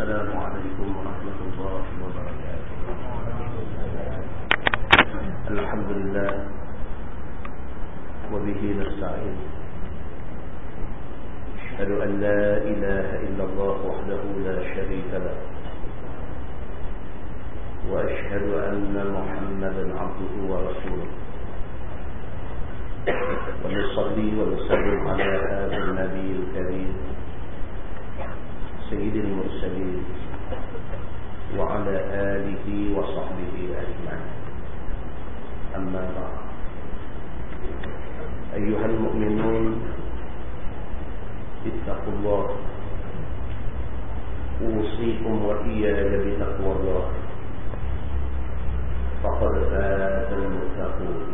السلام عليكم ورحمة الله وبركاته. الحمد لله. وبه نستعين. أشهد أن لا إله إلا الله وحده لا شريك له. وأشهد أن محمدا عبده ورسوله. ونصلي ونسلم على هذا النبي الكريم. سيد المرسلين وعلى آله وصحبه أجمعين. أما بعد. أيها المؤمنون اتقوا الله. أوصيكم وإياي بتقوى الله. فقد فاز المتقون.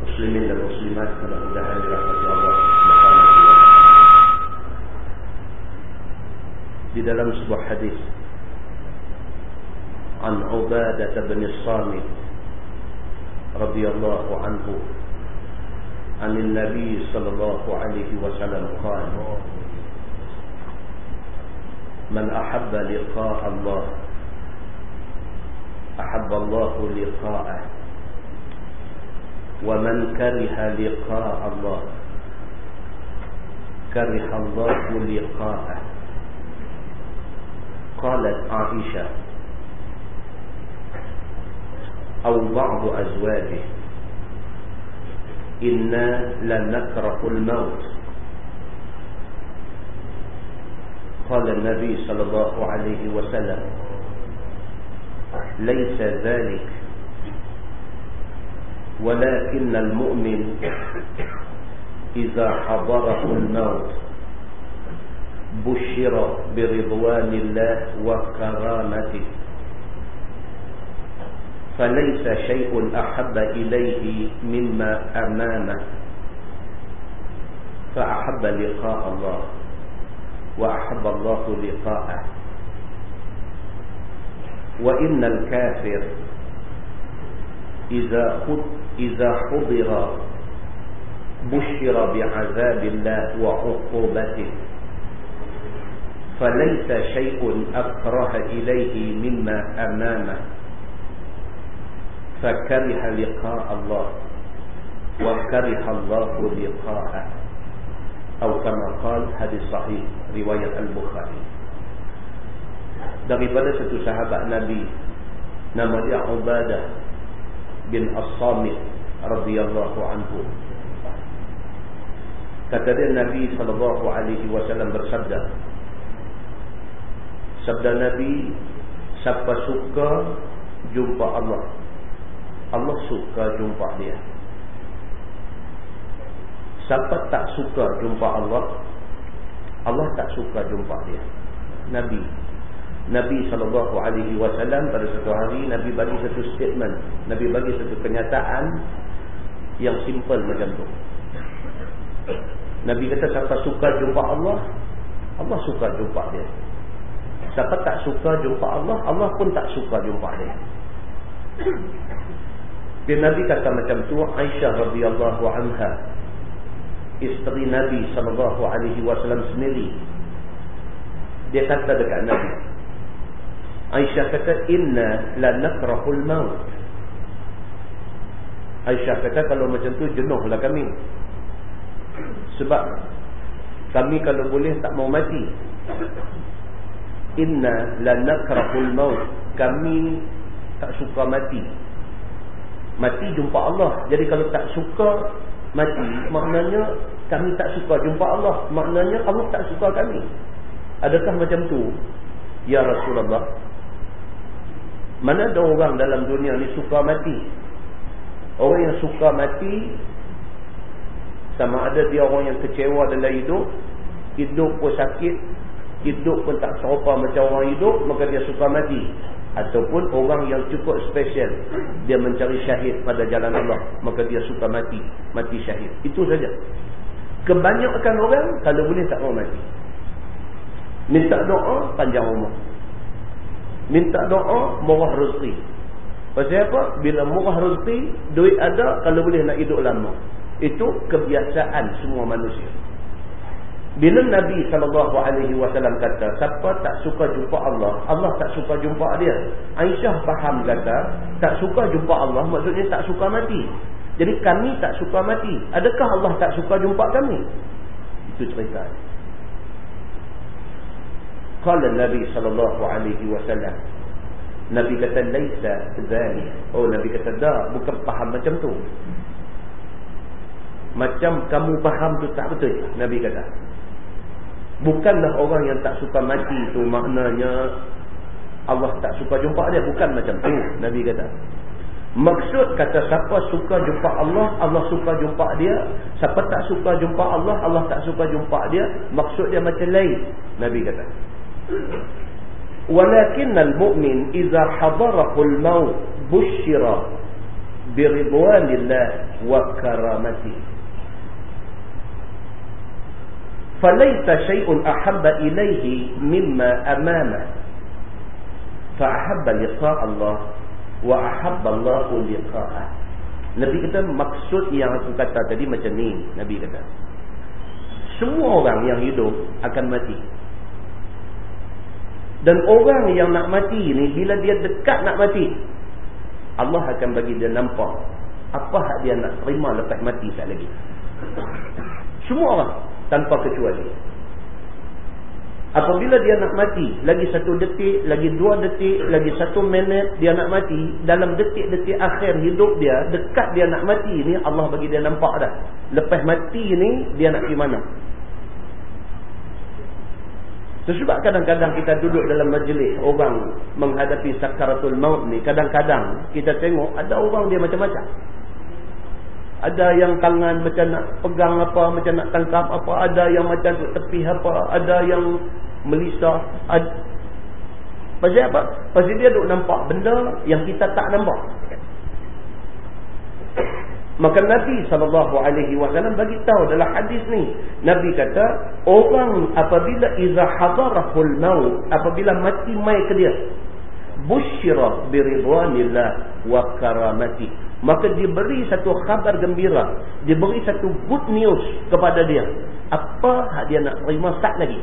مسلمين والمسلمات mudah-mudahan dirahmati Allah Subhanahu wa di dalam sebuah hadis. An Ubadah bin Samit radhiyallahu anhu عن النبي صلى الله عليه وسلم قال من أحب لقاء الله أحب الله لقاءه ومن كره لقاء الله كره الله لقاءه قالت عائشة أو بعض أزواجه إنا لنكره الموت. قال النبي صلى الله عليه وسلم ليس ذلك ولكن المؤمن إذا حضره الموت. بشر برضوان الله وكرامته. فليس شيء أحب إليه مما أمامه. فأحب لقاء الله وأحب الله لقاءه. وإن الكافر إذا إذا حضر بشر بعذاب الله وعقوبته. فليس شيء أكره إليه مما أمامه فكره لقاء الله وكره الله لقاءه أو كما قال hadis sahih riwayat Al-Bukhari daripada satu sahabat Nabi nama dia Ubadah bin As-Samit radhiyallahu anhu kata dia Nabi sallallahu alaihi wasallam bersabda sabda Nabi siapa suka jumpa Allah. Allah suka jumpa dia. Siapa tak suka jumpa Allah Allah tak suka jumpa dia. Nabi. Nabi wasallam pada satu hari Nabi bagi satu statement. Nabi bagi satu kenyataan yang simple macam tu. Nabi kata siapa suka jumpa Allah Allah suka jumpa dia siapa tak suka jumpa Allah Allah pun tak suka jumpa dia. Dan Nabi kata macam tu Aisyah radhiyallahu anha. Isteri Nabi sallallahu alaihi wasallam sendiri. Dia kata dekat Nabi Aisyah kata inna la nakrahul maut. Aisyah kata kalau macam tu jenuhlah kami. Sebab kami kalau boleh tak mau mati inna la nakrahul maut. Kami tak suka mati. Mati jumpa Allah. Jadi kalau tak suka mati maknanya kami tak suka jumpa Allah. Maknanya Allah tak suka kami. Adakah macam tu? Ya Rasulullah. Mana ada orang dalam dunia ni suka mati? Orang yang suka mati sama ada dia orang yang kecewa dalam hidup hidup pun sakit hidup pun tak serupa macam orang hidup maka dia suka mati. Ataupun orang yang cukup spesial dia mencari syahid pada jalan Allah maka dia suka mati mati syahid. Itu saja. Kebanyakan orang kalau boleh tak mau mati. Minta doa panjang umur. Minta doa murah rezeki. Pasal apa? Bila murah rezeki duit ada kalau boleh nak hidup lama. Itu kebiasaan semua manusia Bila Nabi SAW kata, siapa tak suka jumpa Allah, Allah tak suka jumpa dia. Aisyah faham kata, tak suka jumpa Allah, maksudnya tak suka mati. Jadi kami tak suka mati. Adakah Allah tak suka jumpa kami? Itu cerita. Kala Nabi SAW, Nabi kata, Laisa zalik. Oh, Nabi kata, dah, bukan faham macam tu. Macam kamu faham tu tak betul. Nabi kata, Bukanlah orang yang tak suka mati tu maknanya Allah tak suka jumpa dia. Bukan macam tu. Nabi kata. Maksud kata siapa suka jumpa Allah, Allah suka jumpa dia. Siapa tak suka jumpa Allah, Allah tak suka jumpa dia. Maksud dia macam lain. Nabi kata. Walakin al-mu'min iza hadarahul maut bushira biridwanillah falaita shay'un ahabba ilayhi mimma amama fa ahabba liqa' Allah wa ahabba Allah liqa'ah Nabi kata maksud yang aku kata tadi macam ni Nabi kata. Semua orang yang hidup akan mati. Dan orang yang nak mati ni bila dia dekat nak mati Allah akan bagi dia nampak apa hak dia nak terima lepas mati tak lagi. Semua orang tanpa kecuali. Apabila dia nak mati, lagi satu detik, lagi dua detik, lagi satu minit dia nak mati, dalam detik-detik akhir hidup dia, dekat dia nak mati ni, Allah bagi dia nampak dah. Lepas mati ni, dia nak pergi mana? Sebab kadang-kadang kita duduk dalam majlis, orang menghadapi sakaratul maut ni, kadang-kadang kita tengok ada orang dia macam-macam. Ada yang tangan macam nak pegang apa, macam nak tangkap apa. Ada yang macam tu tepi apa. Ada yang melisah. Ad... Pasal apa? Pasal dia duk nampak benda yang kita tak nampak. Maka Nabi SAW bagi tahu dalam hadis ni. Nabi kata, orang apabila iza hadarahul maut, apabila mati mai ke dia, busyira biridwanillah wa karamati maka diberi satu khabar gembira. Diberi satu good news kepada dia. Apa dia nak terima sat lagi?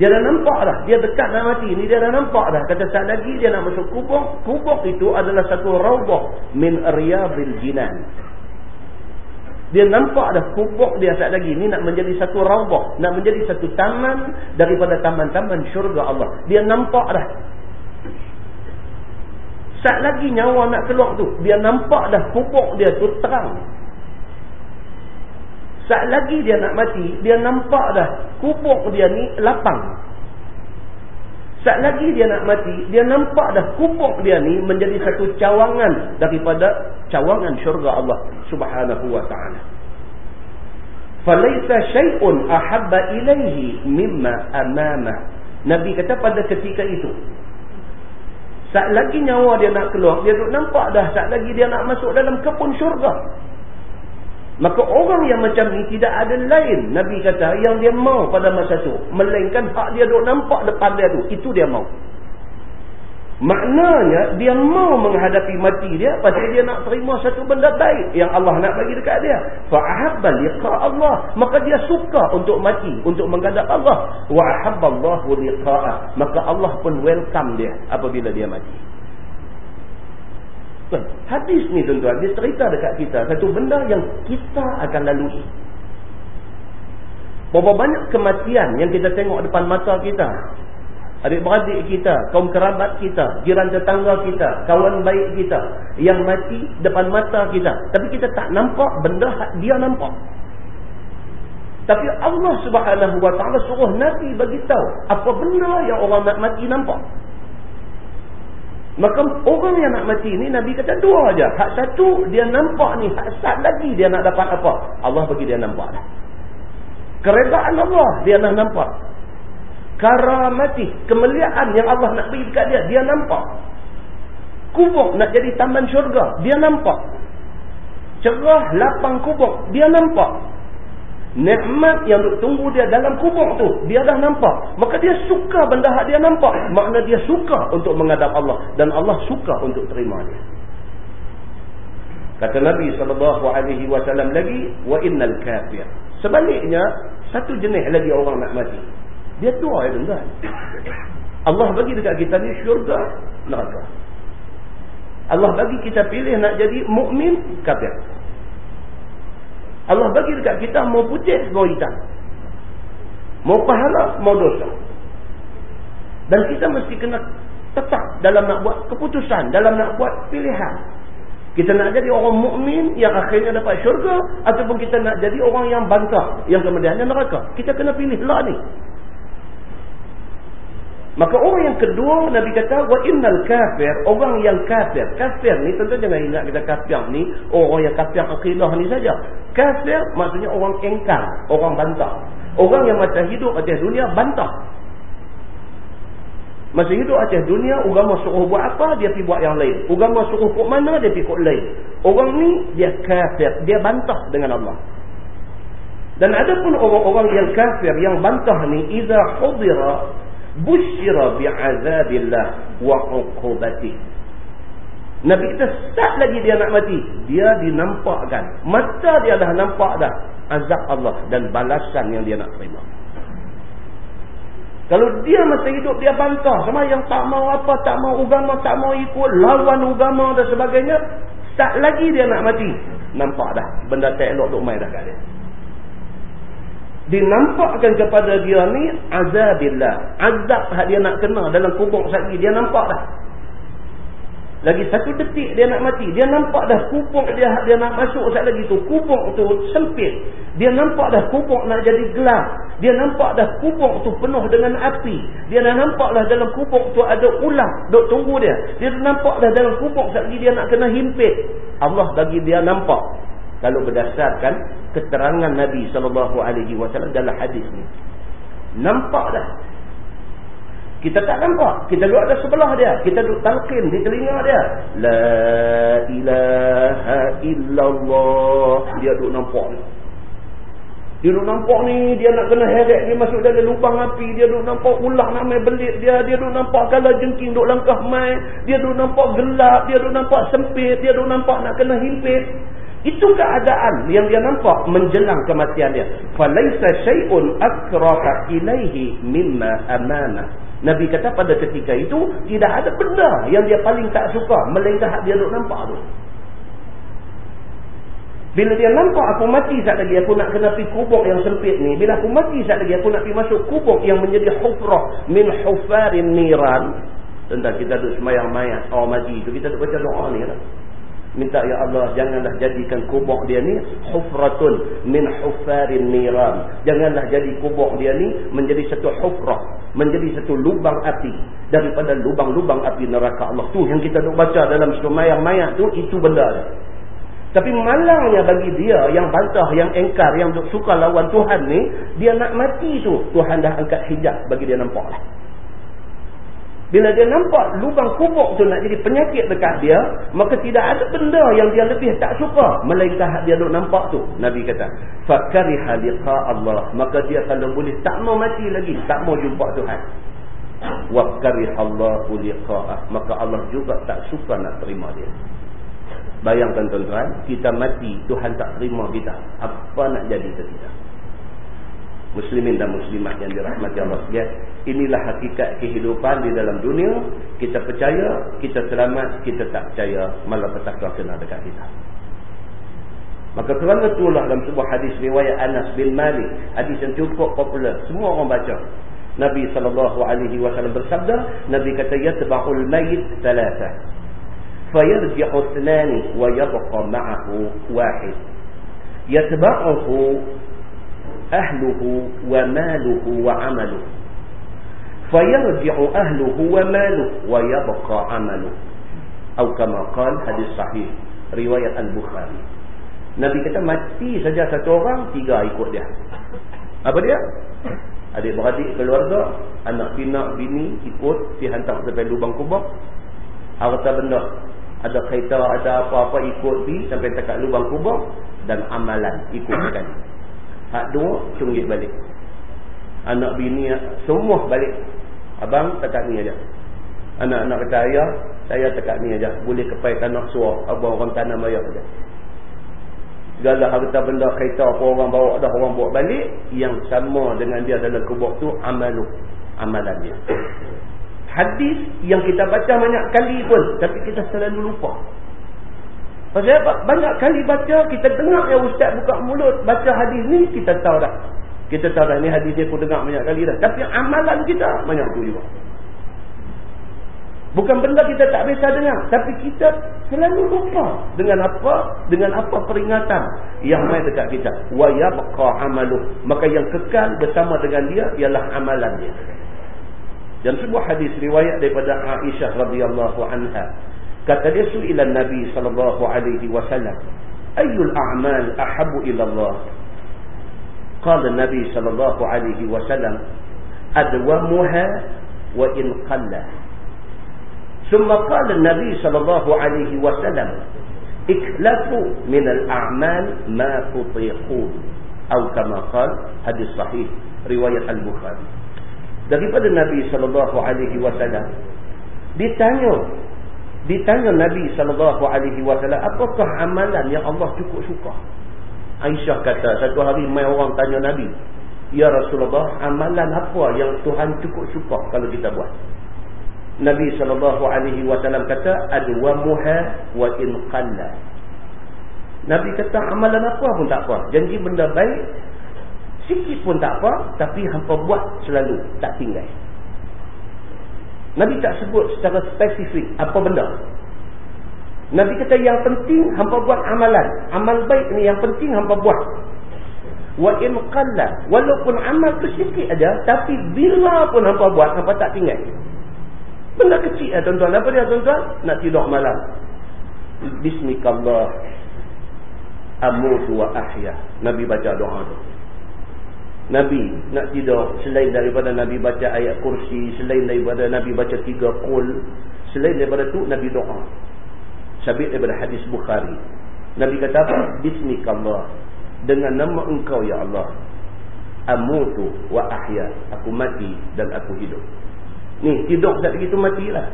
Dia dah nampak dah. Dia dekat nak mati ni dia dah nampak dah. Kata sat lagi dia nak masuk kubur. Kubur itu adalah satu raubah min riyadil jinan. Dia nampak dah kubur dia sat lagi ni nak menjadi satu raubah nak menjadi satu taman daripada taman-taman syurga Allah. Dia nampak dah Sat lagi nyawa nak keluar tu, dia nampak dah pupuk dia tu terang. Sat lagi dia nak mati, dia nampak dah pupuk dia ni lapang. Sat lagi dia nak mati, dia nampak dah pupuk dia ni menjadi satu cawangan daripada cawangan syurga Allah Subhanahu wa taala. Falaisa syai'un ahabba ilaihi mimma amama. Nabi kata pada ketika itu, Saat lagi nyawa dia nak keluar, dia duduk nampak dah saat lagi dia nak masuk dalam kebun syurga. Maka orang yang macam ni tidak ada lain, Nabi kata, yang dia mau pada masa tu. Melainkan hak dia duduk nampak depan dia tu, itu dia mau. Maknanya dia mau menghadapi mati dia pasal dia nak terima satu benda baik yang Allah nak bagi dekat dia. Fa ahabba liqa Allah, maka dia suka untuk mati, untuk menghadap Allah. Wa ahabba Allahu liqa'a, maka Allah pun welcome dia apabila dia mati. Hadis ni tuan-tuan, dia cerita dekat kita satu benda yang kita akan lalui. Berapa banyak kematian yang kita tengok depan mata kita adik-beradik kita, kaum kerabat kita, jiran tetangga kita, kawan baik kita yang mati depan mata kita. Tapi kita tak nampak benda dia nampak. Tapi Allah subhanahu wa ta'ala suruh Nabi bagi tahu apa benda yang orang nak mati nampak. Maka orang yang nak mati ni Nabi kata dua aja. Hak satu dia nampak ni, hak satu lagi dia nak dapat apa? Allah bagi dia nampak dah. Keredaan Allah dia nak nampak karamati kemuliaan yang Allah nak beri dekat dia dia nampak. Kubur nak jadi taman syurga dia nampak. Cerah lapang kubur dia nampak. Nikmat yang tunggu dia dalam kubur tu dia dah nampak. Maka dia suka benda hak dia nampak. Makna dia suka untuk menghadap Allah. Dan Allah suka untuk terima dia. Kata Nabi SAW lagi wa innal kafir. Sebaliknya, satu jenis lagi orang nak mati. Dia tua ya tuan Allah bagi dekat kita ni syurga, neraka. Allah bagi kita pilih nak jadi mukmin kafir. Allah bagi dekat kita mau putih, mau hitam. Mau pahala, mau dosa. Dan kita mesti kena tetap dalam nak buat keputusan, dalam nak buat pilihan. Kita nak jadi orang mukmin yang akhirnya dapat syurga ataupun kita nak jadi orang yang bantah yang kemudiannya neraka. Kita kena pilih lah ni. Maka orang yang kedua Nabi kata wa innal kafir, orang yang kafir. Kafir ni tentu jangan ingat kita kafir ni orang yang kafir akidah ni saja. Kafir maksudnya orang engkar, orang bantah. Orang yang macam hidup atas dunia bantah. Masa hidup atas dunia, agama suruh buat apa, dia pergi buat yang lain. Agama suruh kok mana, dia pergi kok lain. Orang ni, dia kafir. Dia bantah dengan Allah. Dan ada pun orang-orang yang kafir, yang bantah ni, إِذَا حُضِرَ Bushira bi'azabillah wa'uqubatih. Nabi kita start lagi dia nak mati. Dia dinampakkan. Mata dia dah nampak dah. Azab Allah dan balasan yang dia nak terima. Kalau dia masa hidup dia bantah. Sama yang tak mau apa, tak mau ugama, tak mau ikut, lawan ugama dan sebagainya. Start lagi dia nak mati. Nampak dah. Benda tak elok duk main dah kat dia. Dinampakkan kepada dia ni azabillah. Azab dia nak kena dalam kubur sakit. Dia nampak dah. Lagi satu detik dia nak mati. Dia nampak dah kupuk dia dia nak masuk saat lagi tu. Kupuk tu sempit. Dia nampak dah kupuk nak jadi gelap. Dia nampak dah kupuk tu penuh dengan api. Dia dah nampak dah dalam kupuk tu ada ulang. Duk tunggu dia. Dia nampak dah dalam kupuk saat lagi dia nak kena himpit. Allah bagi dia nampak. Kalau berdasarkan keterangan Nabi SAW dalam hadis ni. Nampak dah. Kita tak nampak. Kita duduk ada sebelah dia. Kita duduk talqin di telinga dia. La ilaha illallah. Dia duduk nampak ni. Dia duduk nampak ni. Dia nak kena heret. Dia masuk dalam lubang api. Dia duduk nampak ulah nak main belit dia. Dia duduk nampak kala jengking duduk langkah main. Dia duduk nampak gelap. Dia duduk nampak sempit. Dia duduk nampak nak kena himpit. Itu keadaan yang dia nampak menjelang kematian dia. Falaisa syai'un akraha ilaihi mimma amana. Nabi kata pada ketika itu tidak ada benda yang dia paling tak suka melainkan dia duk nampak tu. Bila dia nampak aku mati saat lagi aku nak kena pergi kubur yang sempit ni. Bila aku mati saat lagi aku nak pergi masuk kubur yang menjadi hufrah min hufarin niran. Tentang kita duduk semayang mayat orang mati itu kita duduk baca doa ni lah minta ya Allah janganlah jadikan kubur dia ni hufratun min hufarin niran janganlah jadi kubur dia ni menjadi satu hufrah menjadi satu lubang api daripada lubang-lubang api neraka Allah. Tu yang kita duk baca dalam semayang mayat tu itu benda dia. Tapi malangnya bagi dia yang bantah, yang engkar, yang suka lawan Tuhan ni, dia nak mati tu, Tuhan dah angkat hijab bagi dia nampak lah. Bila dia nampak lubang kubur tu nak jadi penyakit dekat dia, maka tidak ada benda yang dia lebih tak suka melainkan dia duk nampak tu. Nabi kata, "Fakariha liqa Allah." Maka dia kalau boleh tak mau mati lagi, tak mau jumpa Tuhan. Wa karihallahu liqa'ah. Maka Allah juga tak suka nak terima dia. Bayangkan tuan-tuan, kita mati, Tuhan tak terima kita. Apa nak jadi kita? Muslimin dan muslimat yang dirahmati Allah sekalian inilah hakikat kehidupan di dalam dunia. Kita percaya kita selamat kita tak percaya malapetaka kena dekat kita. Maka kerana itulah dalam sebuah hadis riwayat Anas bin Malik hadis yang cukup popular semua orang baca. Nabi SAW bersabda Nabi kata yatba'ul mayit thalatha fayarji'u thnani wa yabqa ma'ahu wahid. Yatba'uhu fayarji'u ahluhu wa maluhu wa yabqa amaluhu atau kama qala hadis sahih riwayat al-bukhari nabi kata mati saja satu orang tiga ikut dia. Apa dia? Adik-beradik keluarga anak pinak bini ikut dihantar sampai lubang kubur. Harta benda ada kereta ada apa-apa ikut di sampai dekat lubang kubur dan amalan ikut sekali Hak dua, cunggit balik. Anak bini, semua balik. Abang, tekat ni aja. Anak-anak kata ayah, saya tekat ni aja. Boleh kepai tanah suar. Abang orang tanah mayat aja. segala harta benda kereta apa orang bawa dah orang bawa balik yang sama dengan dia dalam kubur tu amalu amalan dia hadis yang kita baca banyak kali pun tapi kita selalu lupa pasal apa? banyak kali baca kita dengar ya ustaz buka mulut baca hadis ni kita tahu dah kita tahu dah ni hadis dia aku dengar banyak kali dah tapi amalan kita banyak tu juga Bukan benda kita tak biasa dengar. Tapi kita selalu lupa. Dengan apa? Dengan apa peringatan yang main dekat kita. وَيَبْقَى عَمَلُهُ Maka yang kekal bersama dengan dia ialah amalan dia. Dan sebuah hadis riwayat daripada Aisyah radhiyallahu anha. Kata dia su'ilan Nabi sallallahu alaihi wasallam. Ayyul a'mal ahabu ila Allah? Qala Nabi sallallahu alaihi wasallam. Adwamuha wa in qallah. ثم قال النبي صلى الله عليه وسلم اكلفوا من الأعمال ما تطيقون أو كما قال hadis sahih riwayat Al-Bukhari daripada Nabi sallallahu alaihi wasallam ditanya ditanya Nabi sallallahu alaihi wasallam apakah amalan yang Allah cukup suka Aisyah kata satu hari mai orang tanya Nabi ya Rasulullah amalan apa yang Tuhan cukup suka kalau kita buat Nabi SAW kata adwamuha wa in qalla. Nabi kata amalan apa pun tak apa. Janji benda baik sikit pun tak apa tapi hampa buat selalu tak tinggal. Nabi tak sebut secara spesifik apa benda. Nabi kata yang penting hampa buat amalan. Amal baik ni yang penting hampa buat. Wa in qalla. Walaupun amal tu sikit aja tapi bila pun hampa buat hampa tak tinggal. Benda kecil lah tuan-tuan. Apa dia tuan-tuan? Nak tidur malam. Bismillah. Amutu wa ahya. Nabi baca doa tu. Nabi nak tidur selain daripada Nabi baca ayat kursi, selain daripada Nabi baca tiga qul, selain daripada tu Nabi doa. Sabit daripada hadis Bukhari. Nabi kata apa? Bismillah. Dengan nama engkau ya Allah. Amutu wa ahya. Aku mati dan aku hidup. Ni tidur tak begitu matilah.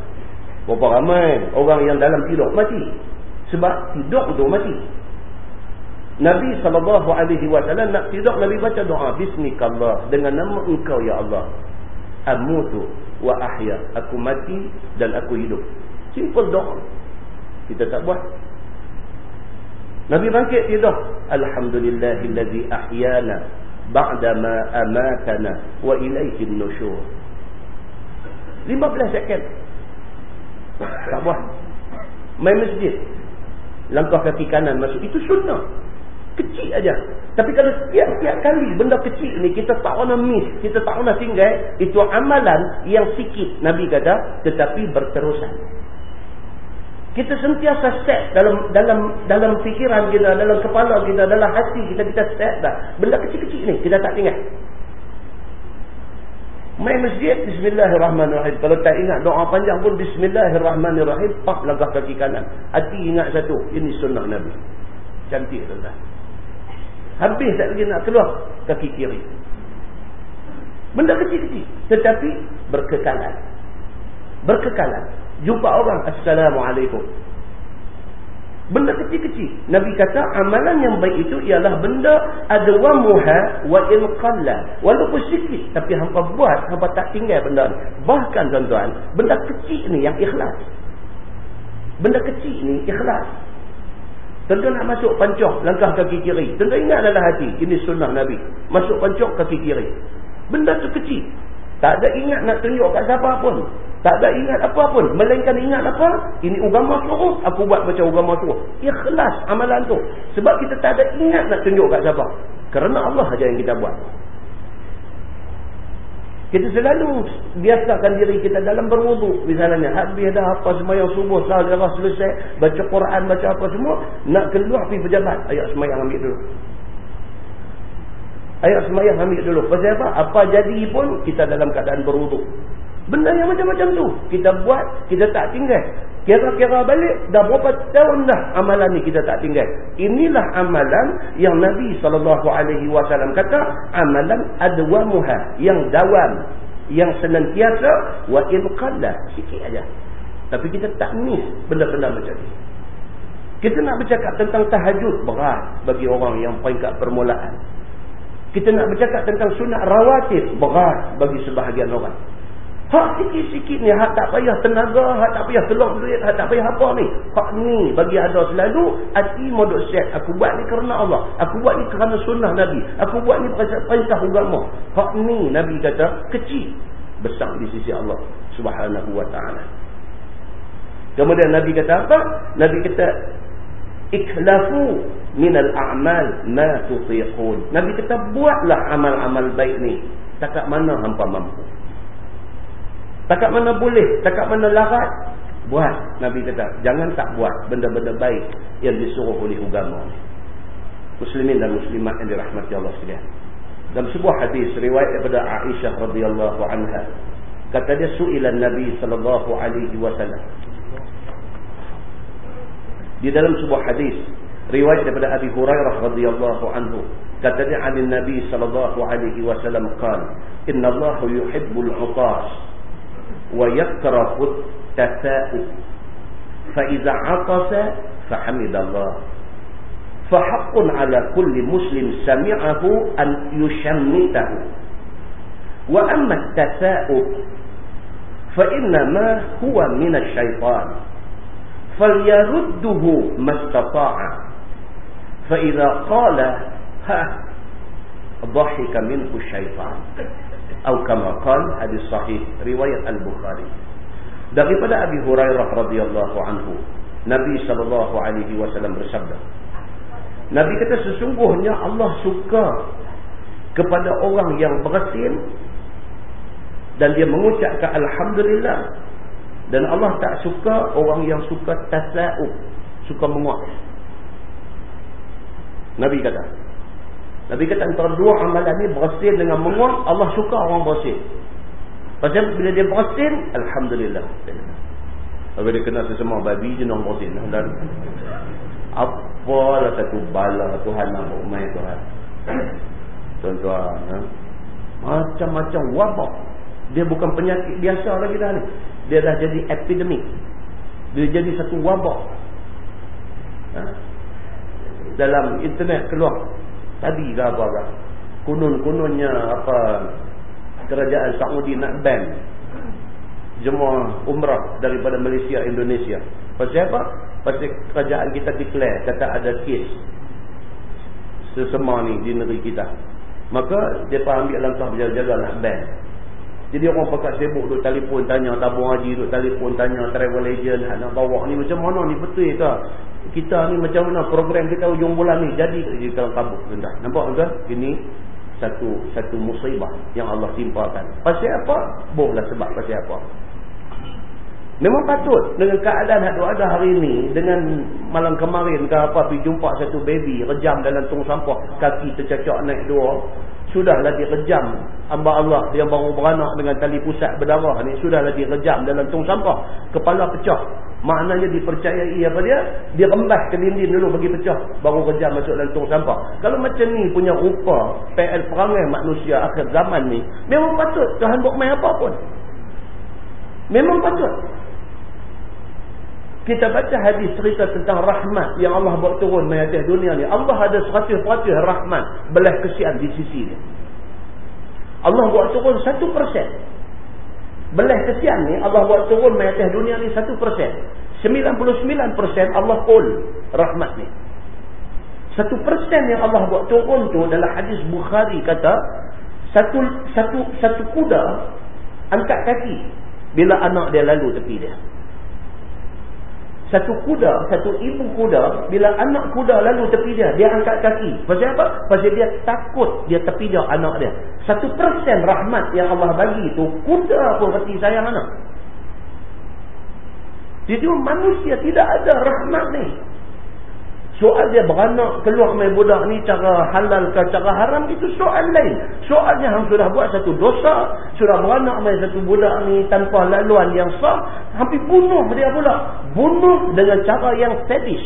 Berapa ramai orang yang dalam tidur mati. Sebab tidur tu mati. Nabi SAW nak tidur Nabi baca doa bismillah dengan nama engkau ya Allah. Amutu wa ahya. Aku mati dan aku hidup. Simple doa. Kita tak buat. Nabi bangkit tidur. Alhamdulillahillazi ahyana ba'da ma amatana wa ilaihi nusyur. 15 second tak buat main masjid langkah kaki kanan masuk itu sunnah kecil aja tapi kalau setiap-tiap kali benda kecil ni kita tak nak miss kita tak nak tinggal itu amalan yang sikit Nabi kata tetapi berterusan kita sentiasa set dalam dalam dalam fikiran kita dalam kepala kita dalam hati kita kita set dah benda kecil-kecil ni kita tak tinggal Main masjid, Bismillahirrahmanirrahim. Kalau tak ingat doa panjang pun, Bismillahirrahmanirrahim. Pak langkah kaki kanan. Hati ingat satu. Ini sunnah Nabi. Cantik tuan-tuan. Habis tak lagi nak keluar, kaki kiri. Benda kecil-kecil. Tetapi berkekalan. Berkekalan. Jumpa orang, Assalamualaikum. Benda kecil-kecil. Nabi kata amalan yang baik itu ialah benda adwamuha wa in qalla. Walaupun sikit tapi hangpa buat, hangpa tak tinggal benda ni. Bahkan tuan-tuan, benda kecil ni yang ikhlas. Benda kecil ni ikhlas. Tentu nak masuk pancok langkah kaki kiri. Tentu ingat dalam hati, ini sunnah Nabi. Masuk pancok kaki kiri. Benda tu kecil. Tak ada ingat nak tunjuk kat siapa pun. Tak ada ingat apa pun. Melainkan ingat apa? Ini agama suruh. Aku buat macam agama suruh. Ikhlas amalan tu. Sebab kita tak ada ingat nak tunjuk kat siapa. Kerana Allah saja yang kita buat. Kita selalu biasakan diri kita dalam berwuduk. Misalnya, habis dah apa semayang subuh, sahaja selesai, baca Quran, baca apa semua, nak keluar pergi pejabat. Ayat semayang ambil dulu. Ayat semayang ambil dulu. Pasal apa? Apa jadi pun kita dalam keadaan berwuduk. Benda yang macam-macam tu. Kita buat, kita tak tinggal. Kira-kira balik, dah berapa tahun dah amalan ni kita tak tinggal. Inilah amalan yang Nabi SAW kata, amalan adwamuha, yang dawam, yang senantiasa, wa inqallah. Sikit aja. Tapi kita tak miss benda-benda macam ni. Kita nak bercakap tentang tahajud berat bagi orang yang peringkat permulaan. Kita nak bercakap tentang sunat rawatib berat bagi sebahagian orang. Hak sikit-sikit ni, hak tak payah tenaga, hak tak payah telur duit, hak tak payah apa ni. Hak ni bagi ada selalu, hati modok set. Aku buat ni kerana Allah. Aku buat ni kerana sunnah Nabi. Aku buat ni perintah agama. Hak ni Nabi kata, kecil. Besar di sisi Allah subhanahu wa ta'ala. Kemudian Nabi kata apa? Nabi kata, ikhlafu minal a'mal ma tutiqun. Nabi kata, buatlah amal-amal baik ni. Takat mana hampa mampu. Takat mana boleh, takat mana larat, buat. Nabi kata, jangan tak buat benda-benda baik yang disuruh oleh agama. Muslimin dan muslimat yang dirahmati Allah sekalian. Dalam sebuah hadis riwayat daripada Aisyah radhiyallahu anha, kata dia su'ilan Nabi sallallahu alaihi wasallam. Di dalam sebuah hadis riwayat daripada Abi Hurairah radhiyallahu anhu, kata dia an Nabi sallallahu alaihi wasallam qala, "Inna Allah yuhibbul 'utas." ويكره التثاؤب فإذا عطس فحمد الله. فحق على كل مسلم سمعه أن يشمته. وأما التثاؤب فإنما هو من الشيطان. فليرده ما استطاع. فإذا قال ها ضحك منه الشيطان. Atau kama hadis sahih riwayat al-Bukhari. Daripada Abi Hurairah radhiyallahu anhu Nabi sallallahu alaihi wasallam bersabda Nabi kata sesungguhnya Allah suka kepada orang yang bersin dan dia mengucapkan alhamdulillah. Dan Allah tak suka orang yang suka tasa'ub suka menguap Nabi kata Nabi kata antara dua amalan ni bersin dengan menguap, Allah suka orang bersin. Pasal bila dia bersin, Alhamdulillah. Kalau dia kena sesama babi, je nak bersin. Dan apalah satu bala Tuhan nak berumai Tuhan. Tuan-tuan. Ha? Macam-macam wabak. Dia bukan penyakit biasa lagi dah ni. Dia dah jadi epidemik. Dia jadi satu wabak. Ha? Dalam internet keluar Tadi ke apa? Kunun-kununnya apa kerajaan Saudi nak ban jemaah umrah daripada Malaysia Indonesia. Pasal apa? Pasal kerajaan kita declare kata ada kes sesama ni di negeri kita. Maka dia ambil langkah berjaga-jaga nak ban. Jadi orang pakat sibuk duk telefon tanya tabung haji duk telefon tanya travel agent nak bawa ni macam mana ni betul ke? Kita ni macam mana program kita hujung bulan ni? Jadi di dalam kabut tuan nampak tuan ini satu satu musibah yang Allah timpakan. Pasal apa? Bolehlah sebab pasal apa. Memang patut. Dengan keadaan yang ada hari ini dengan malam kemarin ke apa pergi jumpa satu baby rejam dalam tong sampah kaki tercacak naik dua sudahlah direjam hamba Allah yang baru beranak dengan tali pusat berdarah ni. Sudahlah direjam dalam tong sampah. Kepala pecah. Maknanya dipercayai apa dia? Dia rembas ke dinding dulu bagi pecah. Baru rejam masuk dalam tong sampah. Kalau macam ni punya rupa PL perangai manusia akhir zaman ni memang patut Tuhan buat main apa pun. Memang patut kita baca hadis cerita tentang rahmat yang Allah buat turun di atas dunia ni. Allah ada seratus-seratus rahmat belah kesian di sisi dia. Allah buat turun satu persen. Belah kesian ni Allah buat turun di atas dunia ni satu persen. Sembilan puluh sembilan persen Allah all rahmat ni. Satu persen yang Allah buat turun tu dalam hadis Bukhari kata satu satu satu kuda angkat kaki bila anak dia lalu tepi dia. Satu kuda, satu ibu kuda, bila anak kuda lalu tepi dia, dia angkat kaki. Pasal apa? Pasal dia takut dia tepi dia anak dia. Satu persen rahmat yang Allah bagi itu, kuda pun reti sayang anak. Jadi manusia tidak ada rahmat ni. Soal dia beranak keluar main budak ni cara halal ke cara haram itu soal lain. Soalnya hang sudah buat satu dosa, sudah beranak main satu budak ni tanpa laluan yang sah, hampir bunuh dia pula. Bunuh dengan cara yang sadis.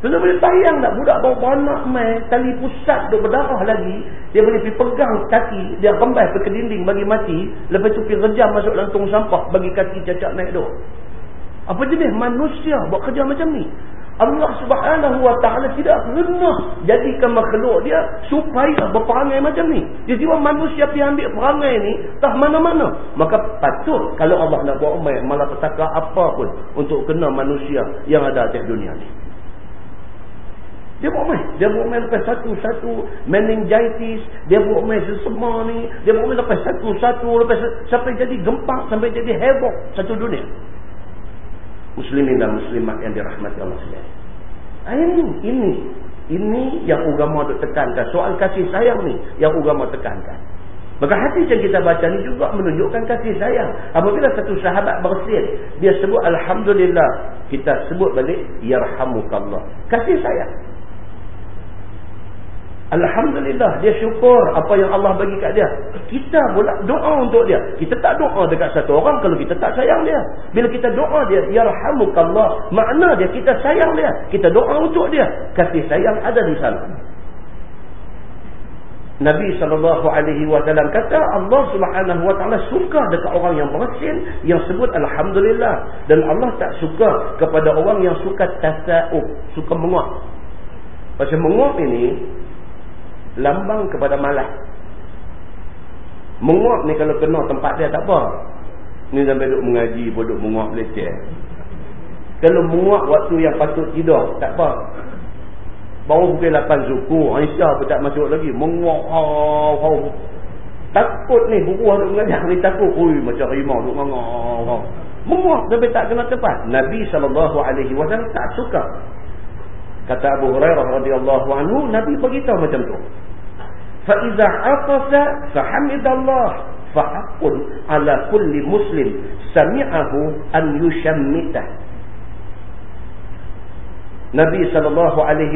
Tuan boleh bayang tak budak bawa beranak main tali pusat duk berdarah lagi, dia boleh pergi pegang kaki, dia rembas ke dinding bagi mati, lepas tu pergi rejam masuk dalam tong sampah bagi kaki cacat naik duk. Apa jenis manusia buat kerja macam ni? Allah subhanahu wa ta'ala tidak pernah jadikan makhluk dia supaya berperangai macam ni. Jadi manusia pergi ambil perangai ni tak mana-mana. Maka patut kalau Allah nak buat umat malah petaka apa pun untuk kena manusia yang ada atas dunia ni. Dia buat main. Dia buat main lepas satu-satu meningitis. Dia buat main sesama ni. Dia buat main lepas satu-satu. Lepas sampai jadi gempak. Sampai jadi heboh satu dunia muslimin dan muslimat yang dirahmati Allah sekalian. Ini, ini, ini yang agama duk tekankan. Soal kasih sayang ni yang agama tekankan. Maka hati yang kita baca ni juga menunjukkan kasih sayang. Apabila satu sahabat bersin, dia sebut Alhamdulillah. Kita sebut balik, Yarhamukallah. Kasih sayang. Alhamdulillah dia syukur apa yang Allah bagi kat dia. Kita pula doa untuk dia. Kita tak doa dekat satu orang kalau kita tak sayang dia. Bila kita doa dia, yarhamukallah, makna dia kita sayang dia. Kita doa untuk dia. Kasih sayang ada di sana. Nabi SAW kata Allah Taala suka dekat orang yang bersin yang sebut Alhamdulillah dan Allah tak suka kepada orang yang suka tasa'ub suka menguap pasal menguap ini lambang kepada malas menguap ni kalau kena tempat dia tak apa. Ni sampai duduk mengaji pun duduk menguap leceh kalau menguap waktu yang patut tidur tak apa. Baru pukul 8 suku Aisyah pun tak masuk lagi. Menguap oh, oh. takut ni buruh duduk mengajar ni takut. Ui macam rimau duduk menguap menguap tapi tak kena tempat. Nabi SAW tak suka. Kata Abu Hurairah radhiyallahu anhu, Nabi beritahu macam tu. Fa iza aqasa fa hamidallah fa haqqun ala kulli muslim sami'ahu an yushammita. Nabi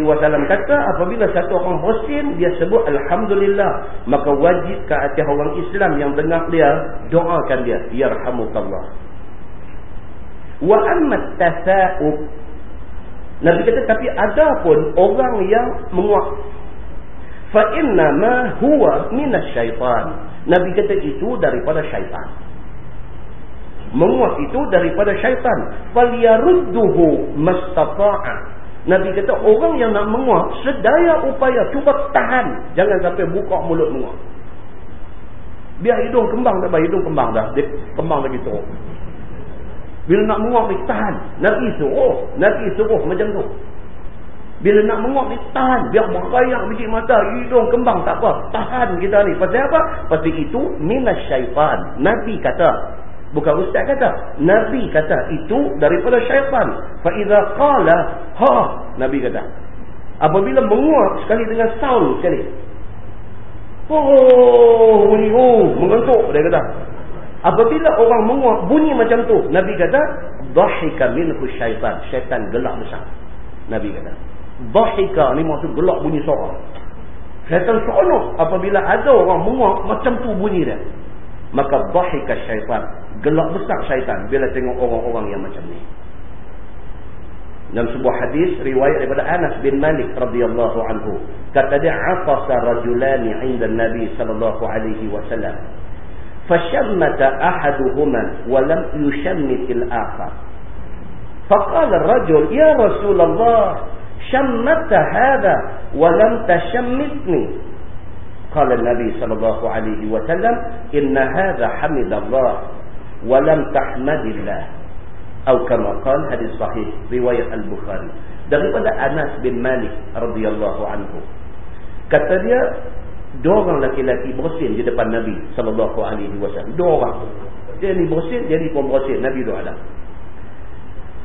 wasallam kata apabila satu orang bersin dia sebut alhamdulillah maka wajib ke atas orang Islam yang dengar dia doakan dia yarhamukallah. Wa amma tasa'ub Nabi kata tapi ada pun orang yang menguap. Fa inna ma huwa minasyaitan. Nabi kata itu daripada syaitan. Menguap itu daripada syaitan. Falyarudduhu mastata'a. Nabi kata orang yang nak menguap sedaya upaya cuba tahan jangan sampai buka mulut menguap. Biar hidung kembang dah, hidung kembang dah. Dia kembang lagi teruk. Bila nak menguap ni tahan. Nabi suruh. Nabi suruh macam tu. Bila nak menguap ni tahan. Biar berayak biji mata. Hidung kembang tak apa. Tahan kita ni. Pasal apa? Pasal itu minas syaitan. Nabi kata. Bukan ustaz kata. Nabi kata itu daripada syaitan. Fa'idha qala ha. Nabi kata. Apabila menguap sekali dengan sound sekali. Oh, bunyi oh, mengantuk dia kata. Apabila orang menguap bunyi macam tu, Nabi kata, "Dhahika minhu syaitan." Syaitan gelak besar. Nabi kata. Dhahika ni maksud gelak bunyi suara. Syaitan seronok apabila ada orang menguap macam tu bunyi dia. Maka dhahika syaitan, gelak besar syaitan bila tengok orang-orang yang macam ni. Dalam sebuah hadis riwayat daripada Anas bin Malik radhiyallahu anhu, kata dia afasa rajulani 'inda Nabi sallallahu alaihi wasallam. فشمت أحدهما ولم يشمت الآخر فقال الرجل يا رسول الله شمت هذا ولم تشمتني قال النبي صلى الله عليه وسلم إن هذا حمد الله ولم تحمد Atau أو كما قال هذه صحيح رواية البخاري daripada Anas bin Malik radhiyallahu anhu. Kata dia dua orang lelaki bersin di depan Nabi sallallahu alaihi wasallam. Dua orang. Dia ni bersin dia ni pun bersin. Nabi tu